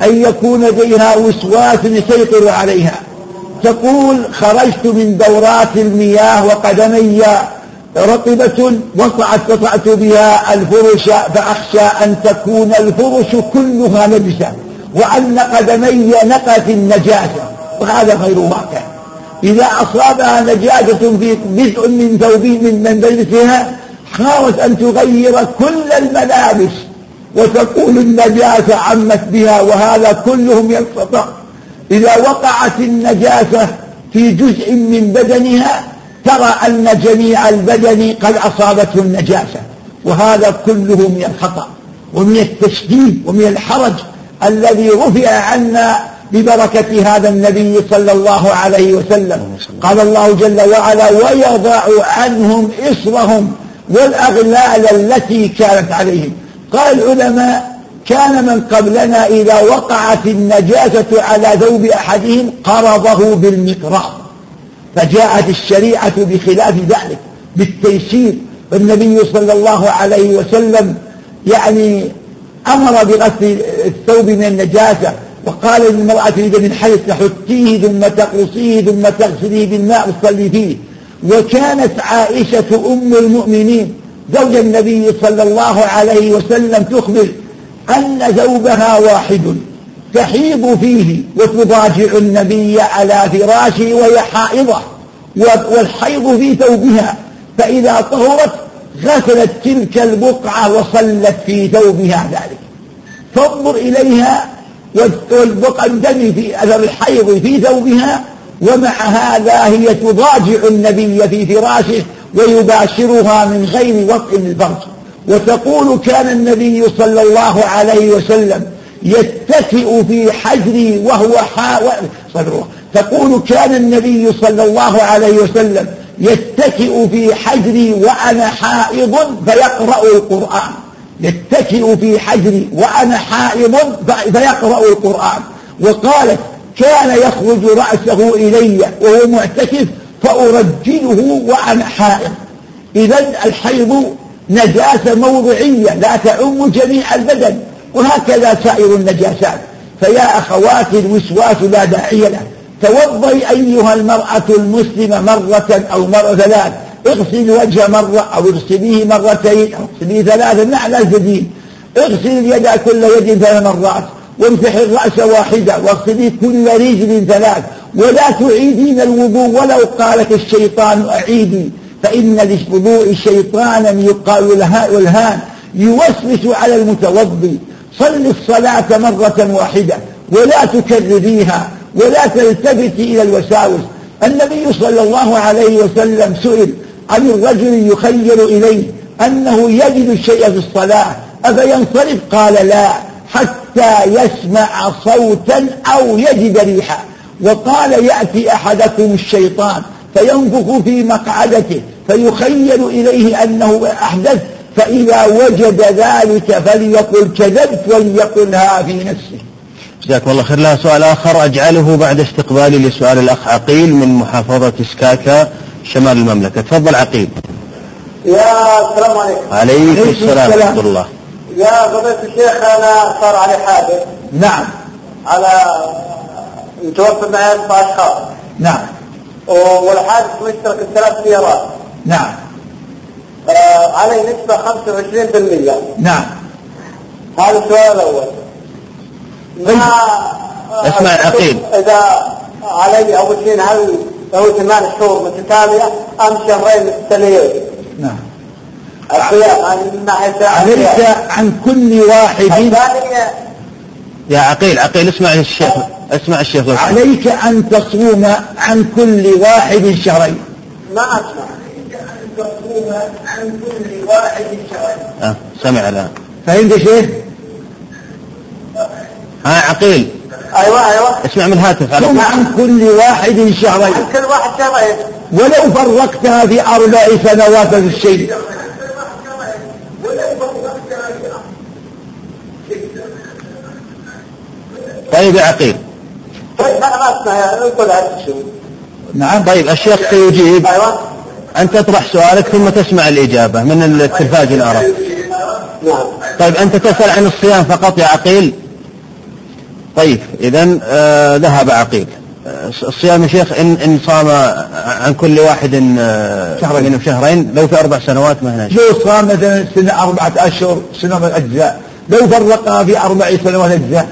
أن يكون لديها وسواس يسيطر عليها. تقول خرجت من دورات المياه وقدمي رطبة وقعت قطعت بها الفرش فأخشى أن تكون الفرش كلها نجسة وأن قدمي نقت النجاسة وهذا غير واقع. إذا أصابها نجاسة في جزء من ثوبين من ملبسها حاولت أن تغير كل الملابس وتقول النجاسة عمت بها وهذا كلهم ينقطع. إذا وقعت النجاسة في جزء من بدنها ترى أن جميع البدن قد أصابته النجاسة وهذا كله من الخطأ ومن التشديد ومن الحرج الذي رفع عنا ببركة هذا النبي صلى الله عليه وسلم. قال الله جل وعلا ويضع عنهم إصرهم والأغلال التي كانت عليهم. قال العلماء كان من قبلنا إذا وقعت النجاسة على ثوب أحدهم قرضه بالمقراض. فجاءت الشريعة بخلاف ذلك بالتيسير. والنبي صلى الله عليه وسلم يعني أمر بغسل الثوب من النجاسة وقال للمرأة إذا من حيث تحطيه ثم تقصيه ثم تغسليه بالماء وتصلي فيه. وكانت عائشة أم المؤمنين زوج النبي صلى الله عليه وسلم تخبر أن ثوبها واحد. تحيض فيه وتضاجع النبي على فراشه وهي حائضة والحيض في ثوبها فإذا طهرت غسلت تلك البقعة وصلت في ثوبها ذلك. فانظر إليها والبقعة الدم في أثر الحيض في ثوبها ومع هذا هي تضاجع النبي في فراشه ويباشرها من غير وطء الفرج وتقول كان النبي صلى الله عليه وسلم يتكئ في حجري وهو حاول تقول كان النبي صلى الله عليه وسلم يتكئ في حجري وأنا حائض فيقرأ القرآن. يتكئ في حجري وأنا حائض فيقرأ القرآن. وقالت كان يخرج رأسه إلي وهو معتكف فأرجله وأنا حائض. إذا الحيض نجاسة موضعية لا تعم جميع البدن. وهكذا سائر النجاسات. فيا أخواتي الوسواس لا داعي له. توضي أيها المرأة المسلمة مرة أو مرة ثلاث. اغسل الوجه مرة أو اغسليه مرتين أو اغسليه ثلاثة نعم الجديد اغسل اليد كل يد ثلاث مرات. وامسح الرأس واحدة واغسلي كل رجل ثلاث. ولا تعيدين الوضوء ولو قالت الشيطان أعيدي. فإن للوضوء شيطانا يقال لها والهان يوسوس على المتوضي. صل الصلاة مرة واحدة ولا تكرريها ولا تلتفتي إلى الوساوس. النبي صلى الله عليه وسلم سئل عن الرجل يخيل إليه أنه يجد الشيء في الصلاة أفينصرف قال لا حتى يسمع صوتا أو يجد ريحا. وقال يأتي أحدكم الشيطان فينفخ في مقعدته فيخيل إليه أنه أحدث فإذا وجد ذلك فليقل كذبت وليقلها في نفسه. جزاكم الله خير. لها سؤال آخر أجعله بعد استقبالي لسؤال الأخ عقيل من محافظة سكاكا شمال المملكة. تفضل عقيل. يا السلام عليكم. عليكم السلام ورحمة الله. يا فضيلة الشيخ أنا صار علي حادث. نعم. على متوفى معي أربع أشخاص. نعم. والحادث مشترك ثلاث سيارات نعم. علي نسبة 25% نعم. هذا السؤال الأول. ما اسمع عقيل. إذا علي أول شيء هل له ثمان شهور متتالية أم شهرين متتاليين؟ نعم. عليك عن كل واحد. يا عقيل عقيل اسمع الشيخ اسمع الشيخ. عليك أن تصوم عن كل واحد شهرين. ما أسمع. عن كل واحد شهرين آه سمع الآن فهمت يا شيخ؟ ها عقيل. أيوة أيوة. اسمع من الهاتف على صوم عن كل واحد شهرين عن كل واحد شهرين ولو فرقتها في أربع سنوات في الشيء طيب يا عقيل. طيب أنا ما أسمع يا قول هذا الشيء نعم. طيب الشيخ سيجيب. أيوة. أنت تطرح سؤالك ثم تسمع الإجابة من التلفاز الآراء نعم طيب أنت تسأل عن الصيام فقط يا عقيل طيب إذا آه ذهب عقيل آه، الصيام يا شيخ إن, إن صام عن كل واحد آه، شهرين. منهم شهرين لو في أربع سنوات ما هنا شيء. لو صام مثلا سنة أربعة أشهر سنة من الأجزاء لو فرقها في أربع سنوات أجزاء.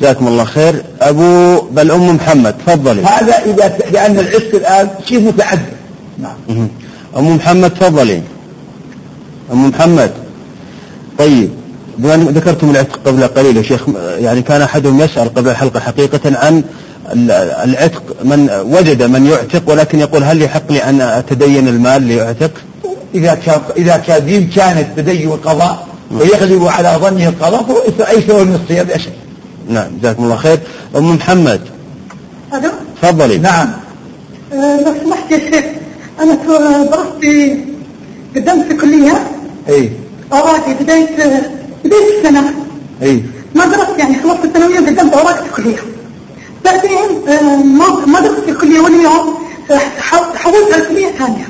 جزاكم الله خير. أبو بل أم محمد تفضلي. هذا إذا لأن العتق الآن شيء متعدد. نعم. أم محمد تفضلي. أم محمد. طيب بما ذكرتم العتق قبل قليل يا شيخ يعني كان أحدهم يسأل قبل الحلقة حقيقة عن ال- العتق من وجد من يعتق ولكن يقول هل يحق لي أن أتدين المال ليعتق؟ إذا كان إذا كان بإمكانه التدين والقضاء ويغلب على ظنه القضاء فهو أيسر من الصيام شك نعم جزاكم الله خير. أم محمد. ألو؟ تفضلي. نعم. لو سمحت يا شيخ. تو- درست في قدمت في الكلية. أي. أوراقي بدايه بداية السنة. أي. ما درست يعني خلصت الثانوية وقدمت أوراقي في الكلية. بعدين آه، ما ما درست في الكلية ولا يوم. حو- حولت على الكلية الثانية.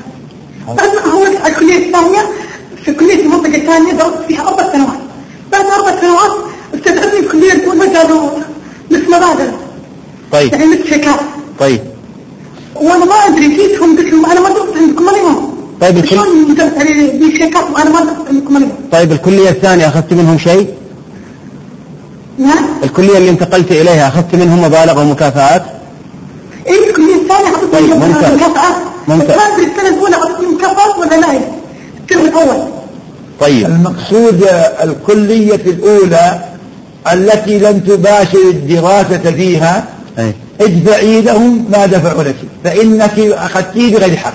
بعد ما حولت على الكلية الثانية. في كليه في منطقة ثانية درست فيها أربع سنوات. بعد أربع سنوات استدعتني الكلية الاولى قالوا مثل مبادره طيب. يعني مثل شيكات طيب. وأنا ما أدري جيتهم قلت لهم أنا ما درست عندكم ولا يوم طيب الكل... شلون درست علي شيكات وأنا ما درست عندكم ولا يوم طيب الكلية الثانية أخذت منهم شيء؟ نعم الكلية اللي انتقلت إليها أخذت منهم مبالغ ومكافآت؟ إيه الكلية الثانية طيب، اعطتني ممتاز. مكافآت. ممتاز. ما أدري السنة الأولى اعطتني مكافآت ولا لا. الترم الأول. طيب. المقصود الكلية الأولى التي لم تباشر الدراسة فيها أي. ادفعي لهم ما دفعوا لك فإنك أخذتيه بغير حق.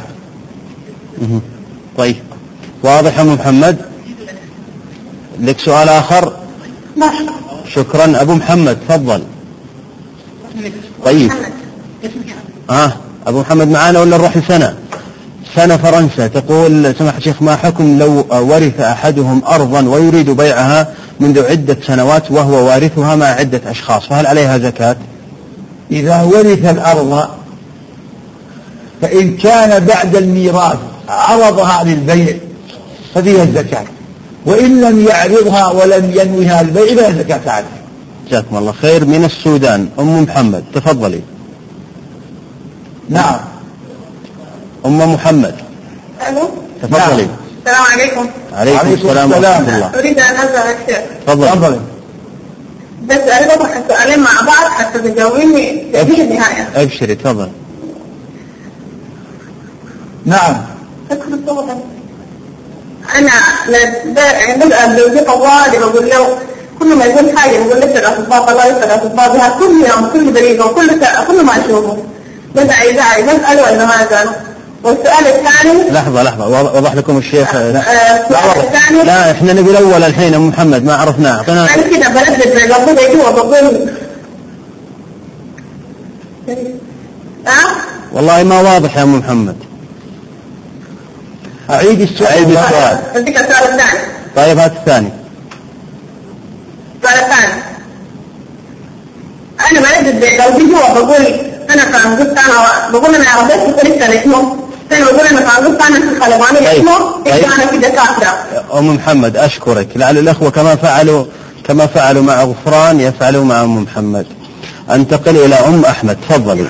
طيب. واضح يا أم محمد؟ لك سؤال آخر؟ ما شاء شكرا. أبو محمد تفضل. طيب. آه. أبو محمد معانا ولا نروح لسنة؟ سنة فرنسا. تقول سماحة الشيخ ما حكم لو ورث أحدهم أرضا ويريد بيعها؟ منذ عدة سنوات وهو وارثها مع عدة أشخاص فهل عليها زكاة؟ إذا ورث الأرض فإن كان بعد الميراث عرضها للبيع ففيها الزكاة. وإن لم يعرضها ولم ينويها البيع فلا زكاة عليه. جزاكم الله خير. من السودان أم محمد تفضلي. نعم. أم محمد. ألو؟ تفضلي. نعم. السلام عليكم. عليكم السلام. ورحمة الله. أريد أن اسال الشيخ تفضلي تفضل. بس اريد اطرح السؤالين مع بعض حتى تجاوبيني في النهاية. أبشري تفضل. نعم. لا- بسال زوجي طوالي بقول له كل ما يقول حاجة يقول لك الاطباء الله يسال الاطباء بها كل يوم كل دقيقه وكل كل ما أشوفه. بس عايزة عايزة اساله ولا ما اساله والسؤال الثاني؟ لحظة لحظة. وضح لكم الشيخ آه، السؤال الثاني؟ لا إحنا نبي الأول الحين أم محمد ما عرفناه. أنا كده بلدد ربنا جوا بقول ها والله ما واضح يا أم محمد. أعيد السؤال. أعيد السؤال. اديك السؤال. الثاني. طيب هات الثاني. السؤال الثاني. أنا بلدد لو جوا بقول. أنا كان قلت أنا بقول أنا في لسه اسمه. أنا بقول طيب. طيب. أنا أم محمد أشكرك. لعل الأخوة كما فعلوا كما فعلوا مع غفران يفعلوا مع أم محمد. أنتقل إلى أم أحمد. تفضلي.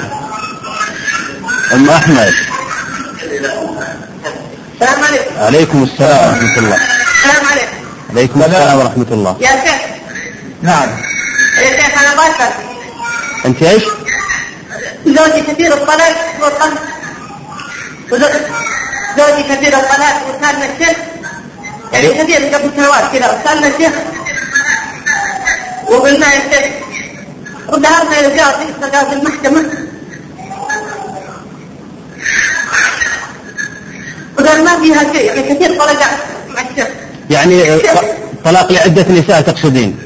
أم أحمد. السلام عليكم. عليكم السلام ورحمة الله. السلام عليكم. عليكم سلام. السلام ورحمة الله. يا شيخ. نعم. يا شيخ أنا بسال أنت إيش؟ زوجي كثير الطلاق. زوجي كثير الطلاق وسالنا الشيخ. يعني كثير قبل سنوات كذا وسالنا الشيخ. وقلنا يا شيخ وذهبنا إلى القاضي فقاضي المحكمة. وقال ما فيها شيء. يعني كثير طلقات مع الشيخ. يعني طلاق لعدة نساء تقصدين؟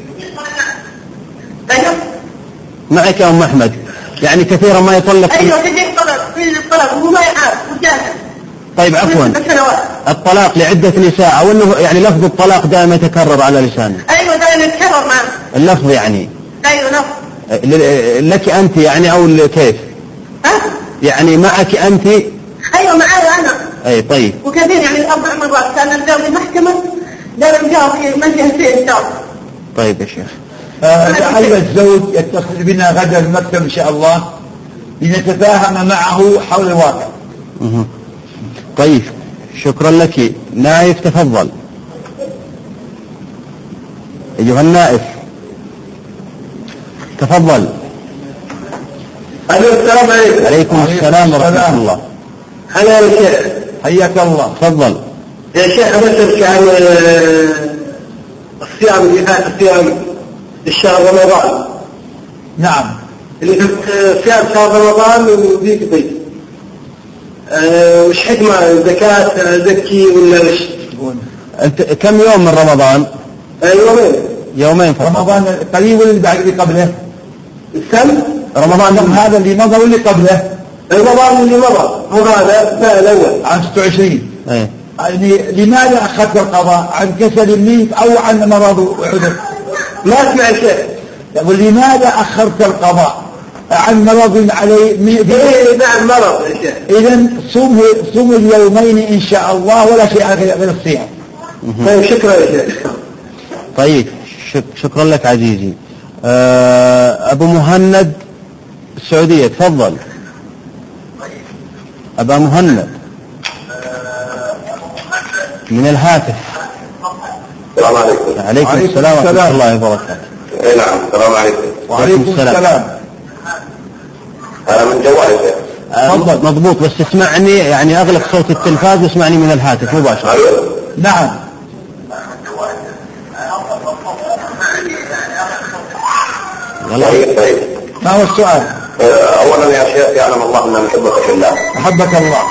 أيوه. معك يا أم أحمد. يعني كثيرا ما يطلق أيوه كثير طلق. في الطلق وهو ما يعرف. طيب عفوا. الطلاق لعدة نساء أو أنه يعني لفظ الطلاق دائما يتكرر على لسانه أيوه دائما يتكرر معه اللفظ يعني. أيوه نعم. ل- لك أنت يعني أو ل- كيف؟ ها؟ يعني معك أنت؟ أيوه معايا أنا. أي طيب. وكثير يعني أربع مرات. كان القاضي محكمة دار القاضي ما فيها ان الله طيب يا شيخ. آه، لعل الزوج يتصل بنا غدا المكتب إن شاء الله لنتفاهم معه حول الواقع. طيب شكرا لك. نايف تفضل. أيها النائف. تفضل. السلام عليكم. عليكم السلام ورحمة. الله. هلا يا شيخ حياك الله. تفضل. يا شيخ بسألك عن آه، الصيام اللي فات الصيام الشهر رمضان. نعم. اللي آه، صيام شهر رمضان وذيك ضيق آه، وش حكمة؟ زكاة زكي ولا وش؟ أنت كم يوم من رمضان؟ آه، يومين. يومين فقط. رمضان قريب ولا بعد اللي قبله؟ السم رمضان هذا اللي مضى واللي قبله؟ رمضان اللي مضى. مو هذا لا الأول. عام 26 إيه. يعني لماذا أخذت القضاء؟ عن كسل الميت أو عن مرض وعذر ما أسمع شيء يقول لماذا أخرت القضاء؟ عن مرض عليه مي- إيه نعم مرض يا شيخ. إذا صوم صوم اليومين إن شاء الله ولا شيء غير غير الصيام. طيب شكرا يا شيخ. طيب شك شكرا لك عزيزي. آه، أبو مهند السعودية تفضل. أبا مهند. من الهاتف. السلام عليكم. عليكم وعليكم السلام ورحمة. الله وبركاته. اي نعم السلام عليكم. وعليكم السلام. أنا من جوال يا شيخ. آه، تفضل. مضبوط. بس اسمعني يعني أغلق صوت التلفاز واسمعني من الهاتف مباشرة أيوه. نعم. يلا. طيب طيب. ما هو السؤال؟ آه، اولا يا شيخ يعلم الله ان نحبك في الله. أحبك الله.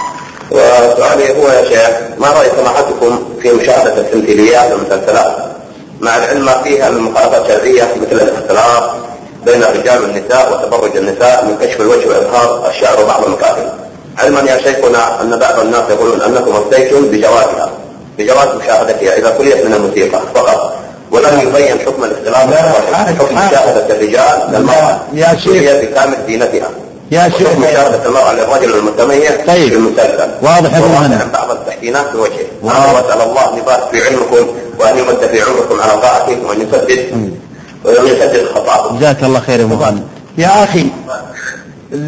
وسؤالي هو يا شيخ ما رأي سماحتكم في مشاهدة التمثيليات والمسلسلات؟ مع العلم ما فيها من مخالفات شرعيه مثل الاختلاط بين الرجال والنساء وتبرج النساء من كشف الوجه واظهار الشعر وبعض المكاتب علما يا شيخنا أن بعض الناس يقولون أنكم أفتيتم بجوازها بجواز مشاهدتها إذا كليت من الموسيقى فقط ولم يبين حكم الاختلاط حكم مشاهدة الرجال للمرأة يا شيخ. بكامل زينتها. يا شيخ. مشاهدة المرأة للرجل المتميز طيب. في المسلسل. واضح يا. عن بعض التحسينات في وجهه. أنا وأسأل الله أن يبارك في علمكم وأن يمد في عمركم على طاعته وأن يسدد يسدد الخطأ جزاك الله خير يا أبو مهند. يا أخي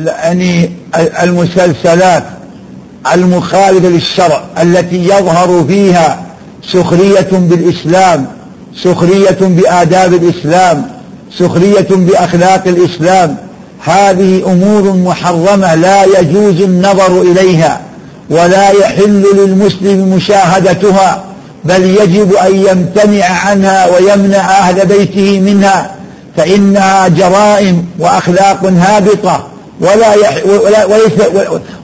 يعني المسلسلات المخالفة للشرع التي يظهر فيها سخرية بالإسلام سخرية بآداب الإسلام سخرية بأخلاق الإسلام هذه أمور محرمة لا يجوز النظر إليها ولا يحل للمسلم مشاهدتها بل يجب أن يمتنع عنها ويمنع أهل بيته منها فإنها جرائم وأخلاق هابطة ولا, يح ولا وليس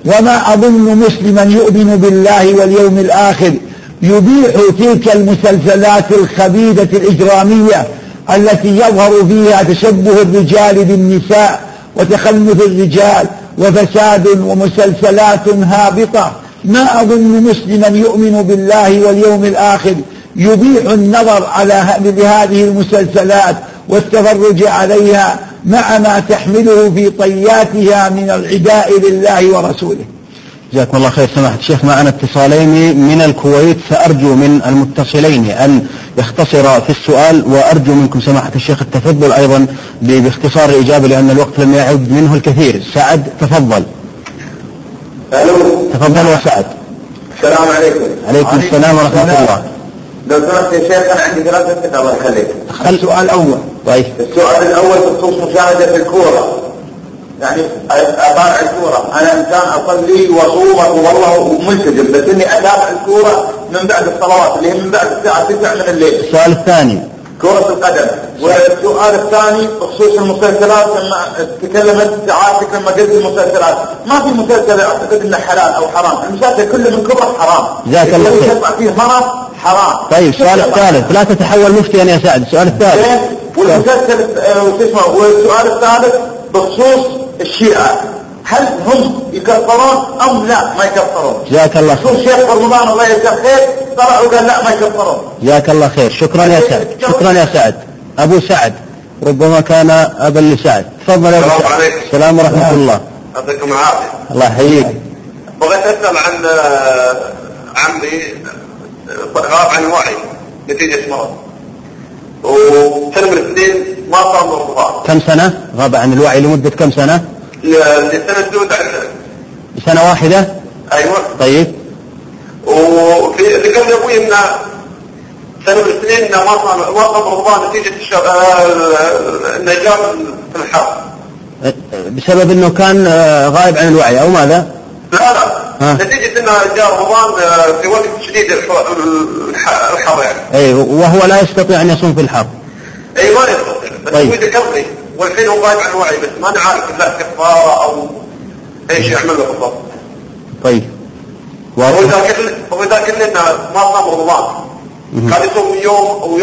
وما أظن مسلما يؤمن بالله واليوم الآخر يبيح تلك المسلسلات الخبيثة الإجرامية التي يظهر فيها تشبه الرجال بالنساء وتخلف الرجال وفساد ومسلسلات هابطة. ما أظن مسلما يؤمن بالله واليوم الآخر يبيح النظر على هذه المسلسلات والتفرج عليها مع ما تحمله في طياتها من العداء لله ورسوله. جزاكم الله خير. سماحة الشيخ معنا اتصالين من الكويت فأرجو من المتصلين أن يختصر في السؤال وأرجو منكم سماحة الشيخ التفضل أيضا باختصار الإجابة لأن الوقت لم يعد منه الكثير. سعد تفضل. ألو. تفضل وسعد السلام عليكم. عليكم السلام ورحمة الله. لو سمحت يا شيخ أنا عندي ثلاث أسئلة الله يخليك السؤال الأول. طيب. السؤال الأول بخصوص مشاهدة الكورة. يعني أتابع الكورة. أنا إنسان أصلي وأصوم والله ملتزم بس إني أتابع الكورة من بعد الصلوات اللي هي من بعد الساعة 9 من الليل. السؤال الثاني. كرة القدم. والسؤال الثاني بخصوص المسلسلات لما تكلمت سعادتك لما قلت المسلسلات. ما في مسلسل أعتقد إنه حلال أو حرام. المسلسل كله من كبره حرام. جزاك الله خير. يطلع فيه مرض حرام. طيب السؤال الثالث لا تتحول مفتيا يا سعد. السؤال الثالث زين؟ والمسلسل آه، وش اسمه؟ والسؤال الثالث بخصوص الشيعة. هل هم يكفرون أم لا؟ ما يكفرون؟ جزاك الله خير. شيخ رمضان الله يجزاه خير. طلع وقال لا ما يكفرون جزاك الله خير. شكرا يا سعد. شكرا يا سعد. أبو سعد ربما كان أبا لسعد. تفضل يا أبو السلام سعد. عليكم. السلام ورحمة الله. يعطيكم العافية. الله يحييك. بغيت أسأل عن آه، عمي آه، غاب عن الوعي نتيجة مرض. وسنة من السنين ما صار له كم سنة؟ غاب عن الوعي لمدة كم سنة؟ لسنة جود عشر سنة واحدة؟ أيوه. طيب. وفي ذكر لي أبوي انه سنه من صار ما صار رمضان نتيجة الشر... آه، انه جاب في الحرب. بسبب إنه كان آه، غائب عن الوعي أو ماذا؟ لا لا. ها. نتيجة انه جاء رمضان آه، في وقت شديد الح- الح- الحر يعني. أي وهو لا يستطيع أن يصوم في الحر أي ما يستطيع. بس طيب. هو ذكرني والحين هو غايب عن الوعي بس ما نعرف لا كفارة أو إيش يعمل له بالضبط طيب. لي انه ما صام رمضان. كان يصوم يوم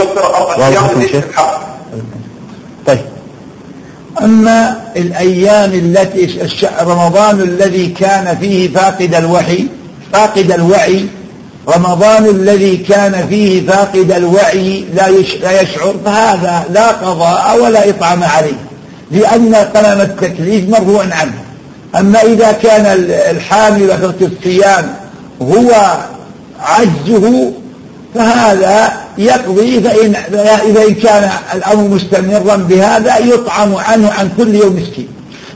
أيام لكم نتيجه شيخ؟ الحر طيب. أما الأيام التي الش- رمضان الذي كان فيه فاقد الوحي فاقد الوعي رمضان الذي كان فيه فاقد الوعي لا يش- لا يشعر فهذا لا قضاء ولا إطعام عليه لأن قلم التكليف مرفوع عنه. أما إذا كان ال- الحامل في الصيام هو عجزه فهذا يقضي فإن, فإن كان الأمر مستمرا بهذا يطعم عنه عن كل يوم مسكين.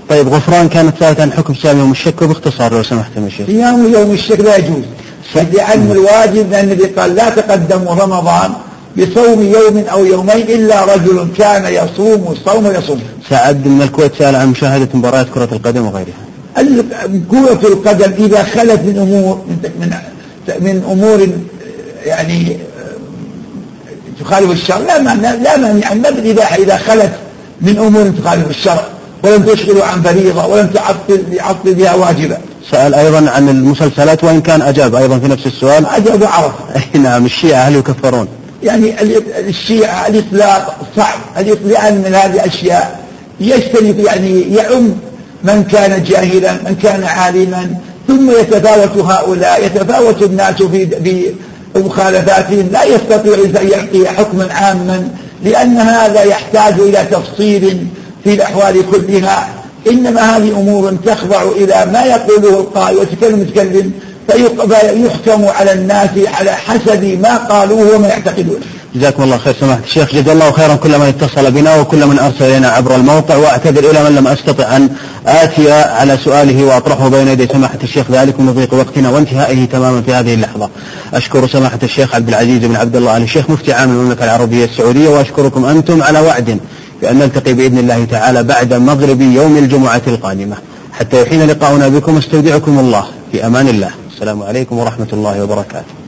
طيب غفران كانت ثابت عن حكم صيام يوم الشك وباختصار لو سمحت يا شيخ. صيام يوم الشك لا يجوز. لأن الواجب لأن النبي قال لا تقدموا رمضان بصوم يوم أو يومين إلا رجل كان يصوم صوم يصوم. سعد من الكويت سأل عن مشاهدة مباريات كرة القدم وغيرها. كرة القدم إذا خلت من أمور من من أمور يعني تخالف الشرع. لا مانع لا مانع من الإباحة إذا خلت من أمور تخالف الشرع. ولم تشغل عن فريضة ولم تعطل يعطل بها واجبا سأل أيضا عن المسلسلات وإن كان أجاب أيضا في نفس السؤال. أجاب عرف أي نعم الشيعة هل يكفرون؟ يعني ال- الشيعة الإطلاق صعب. الإطلاق من هذه الأشياء. يجتنب يعني يعم من كان جاهلا من كان عالما ثم يتفاوت هؤلاء يتفاوت الناس في ومخالفاتهم لا يستطيع أن يعطي حكما عاما لأن هذا يحتاج إلى تفصيل في الأحوال كلها. إنما هذه أمور تخضع إلى ما يقوله القائل ويتكلم المتكلم فيحكم على الناس على حسب ما قالوه وما يعتقدون. جزاكم الله خير سماحة الشيخ. جزا الله خيرا كل من اتصل بنا وكل من أرسل إلينا عبر الموقع. وأعتذر إلى من لم أستطع أن آتي على سؤاله وأطرحه بين يدي سماحة الشيخ. ذلك من ضيق وقتنا وانتهائه تماما في هذه اللحظة. أشكر سماحة الشيخ عبد العزيز بن عبد الله آل الشيخ مفتي عام المملكة العربية السعودية. وأشكركم أنتم على وعد بأن نلتقي بإذن الله تعالى بعد مغرب يوم الجمعة القادمة. حتى يحين لقاؤنا بكم استودعكم الله. في أمان الله. السلام عليكم ورحمة الله وبركاته.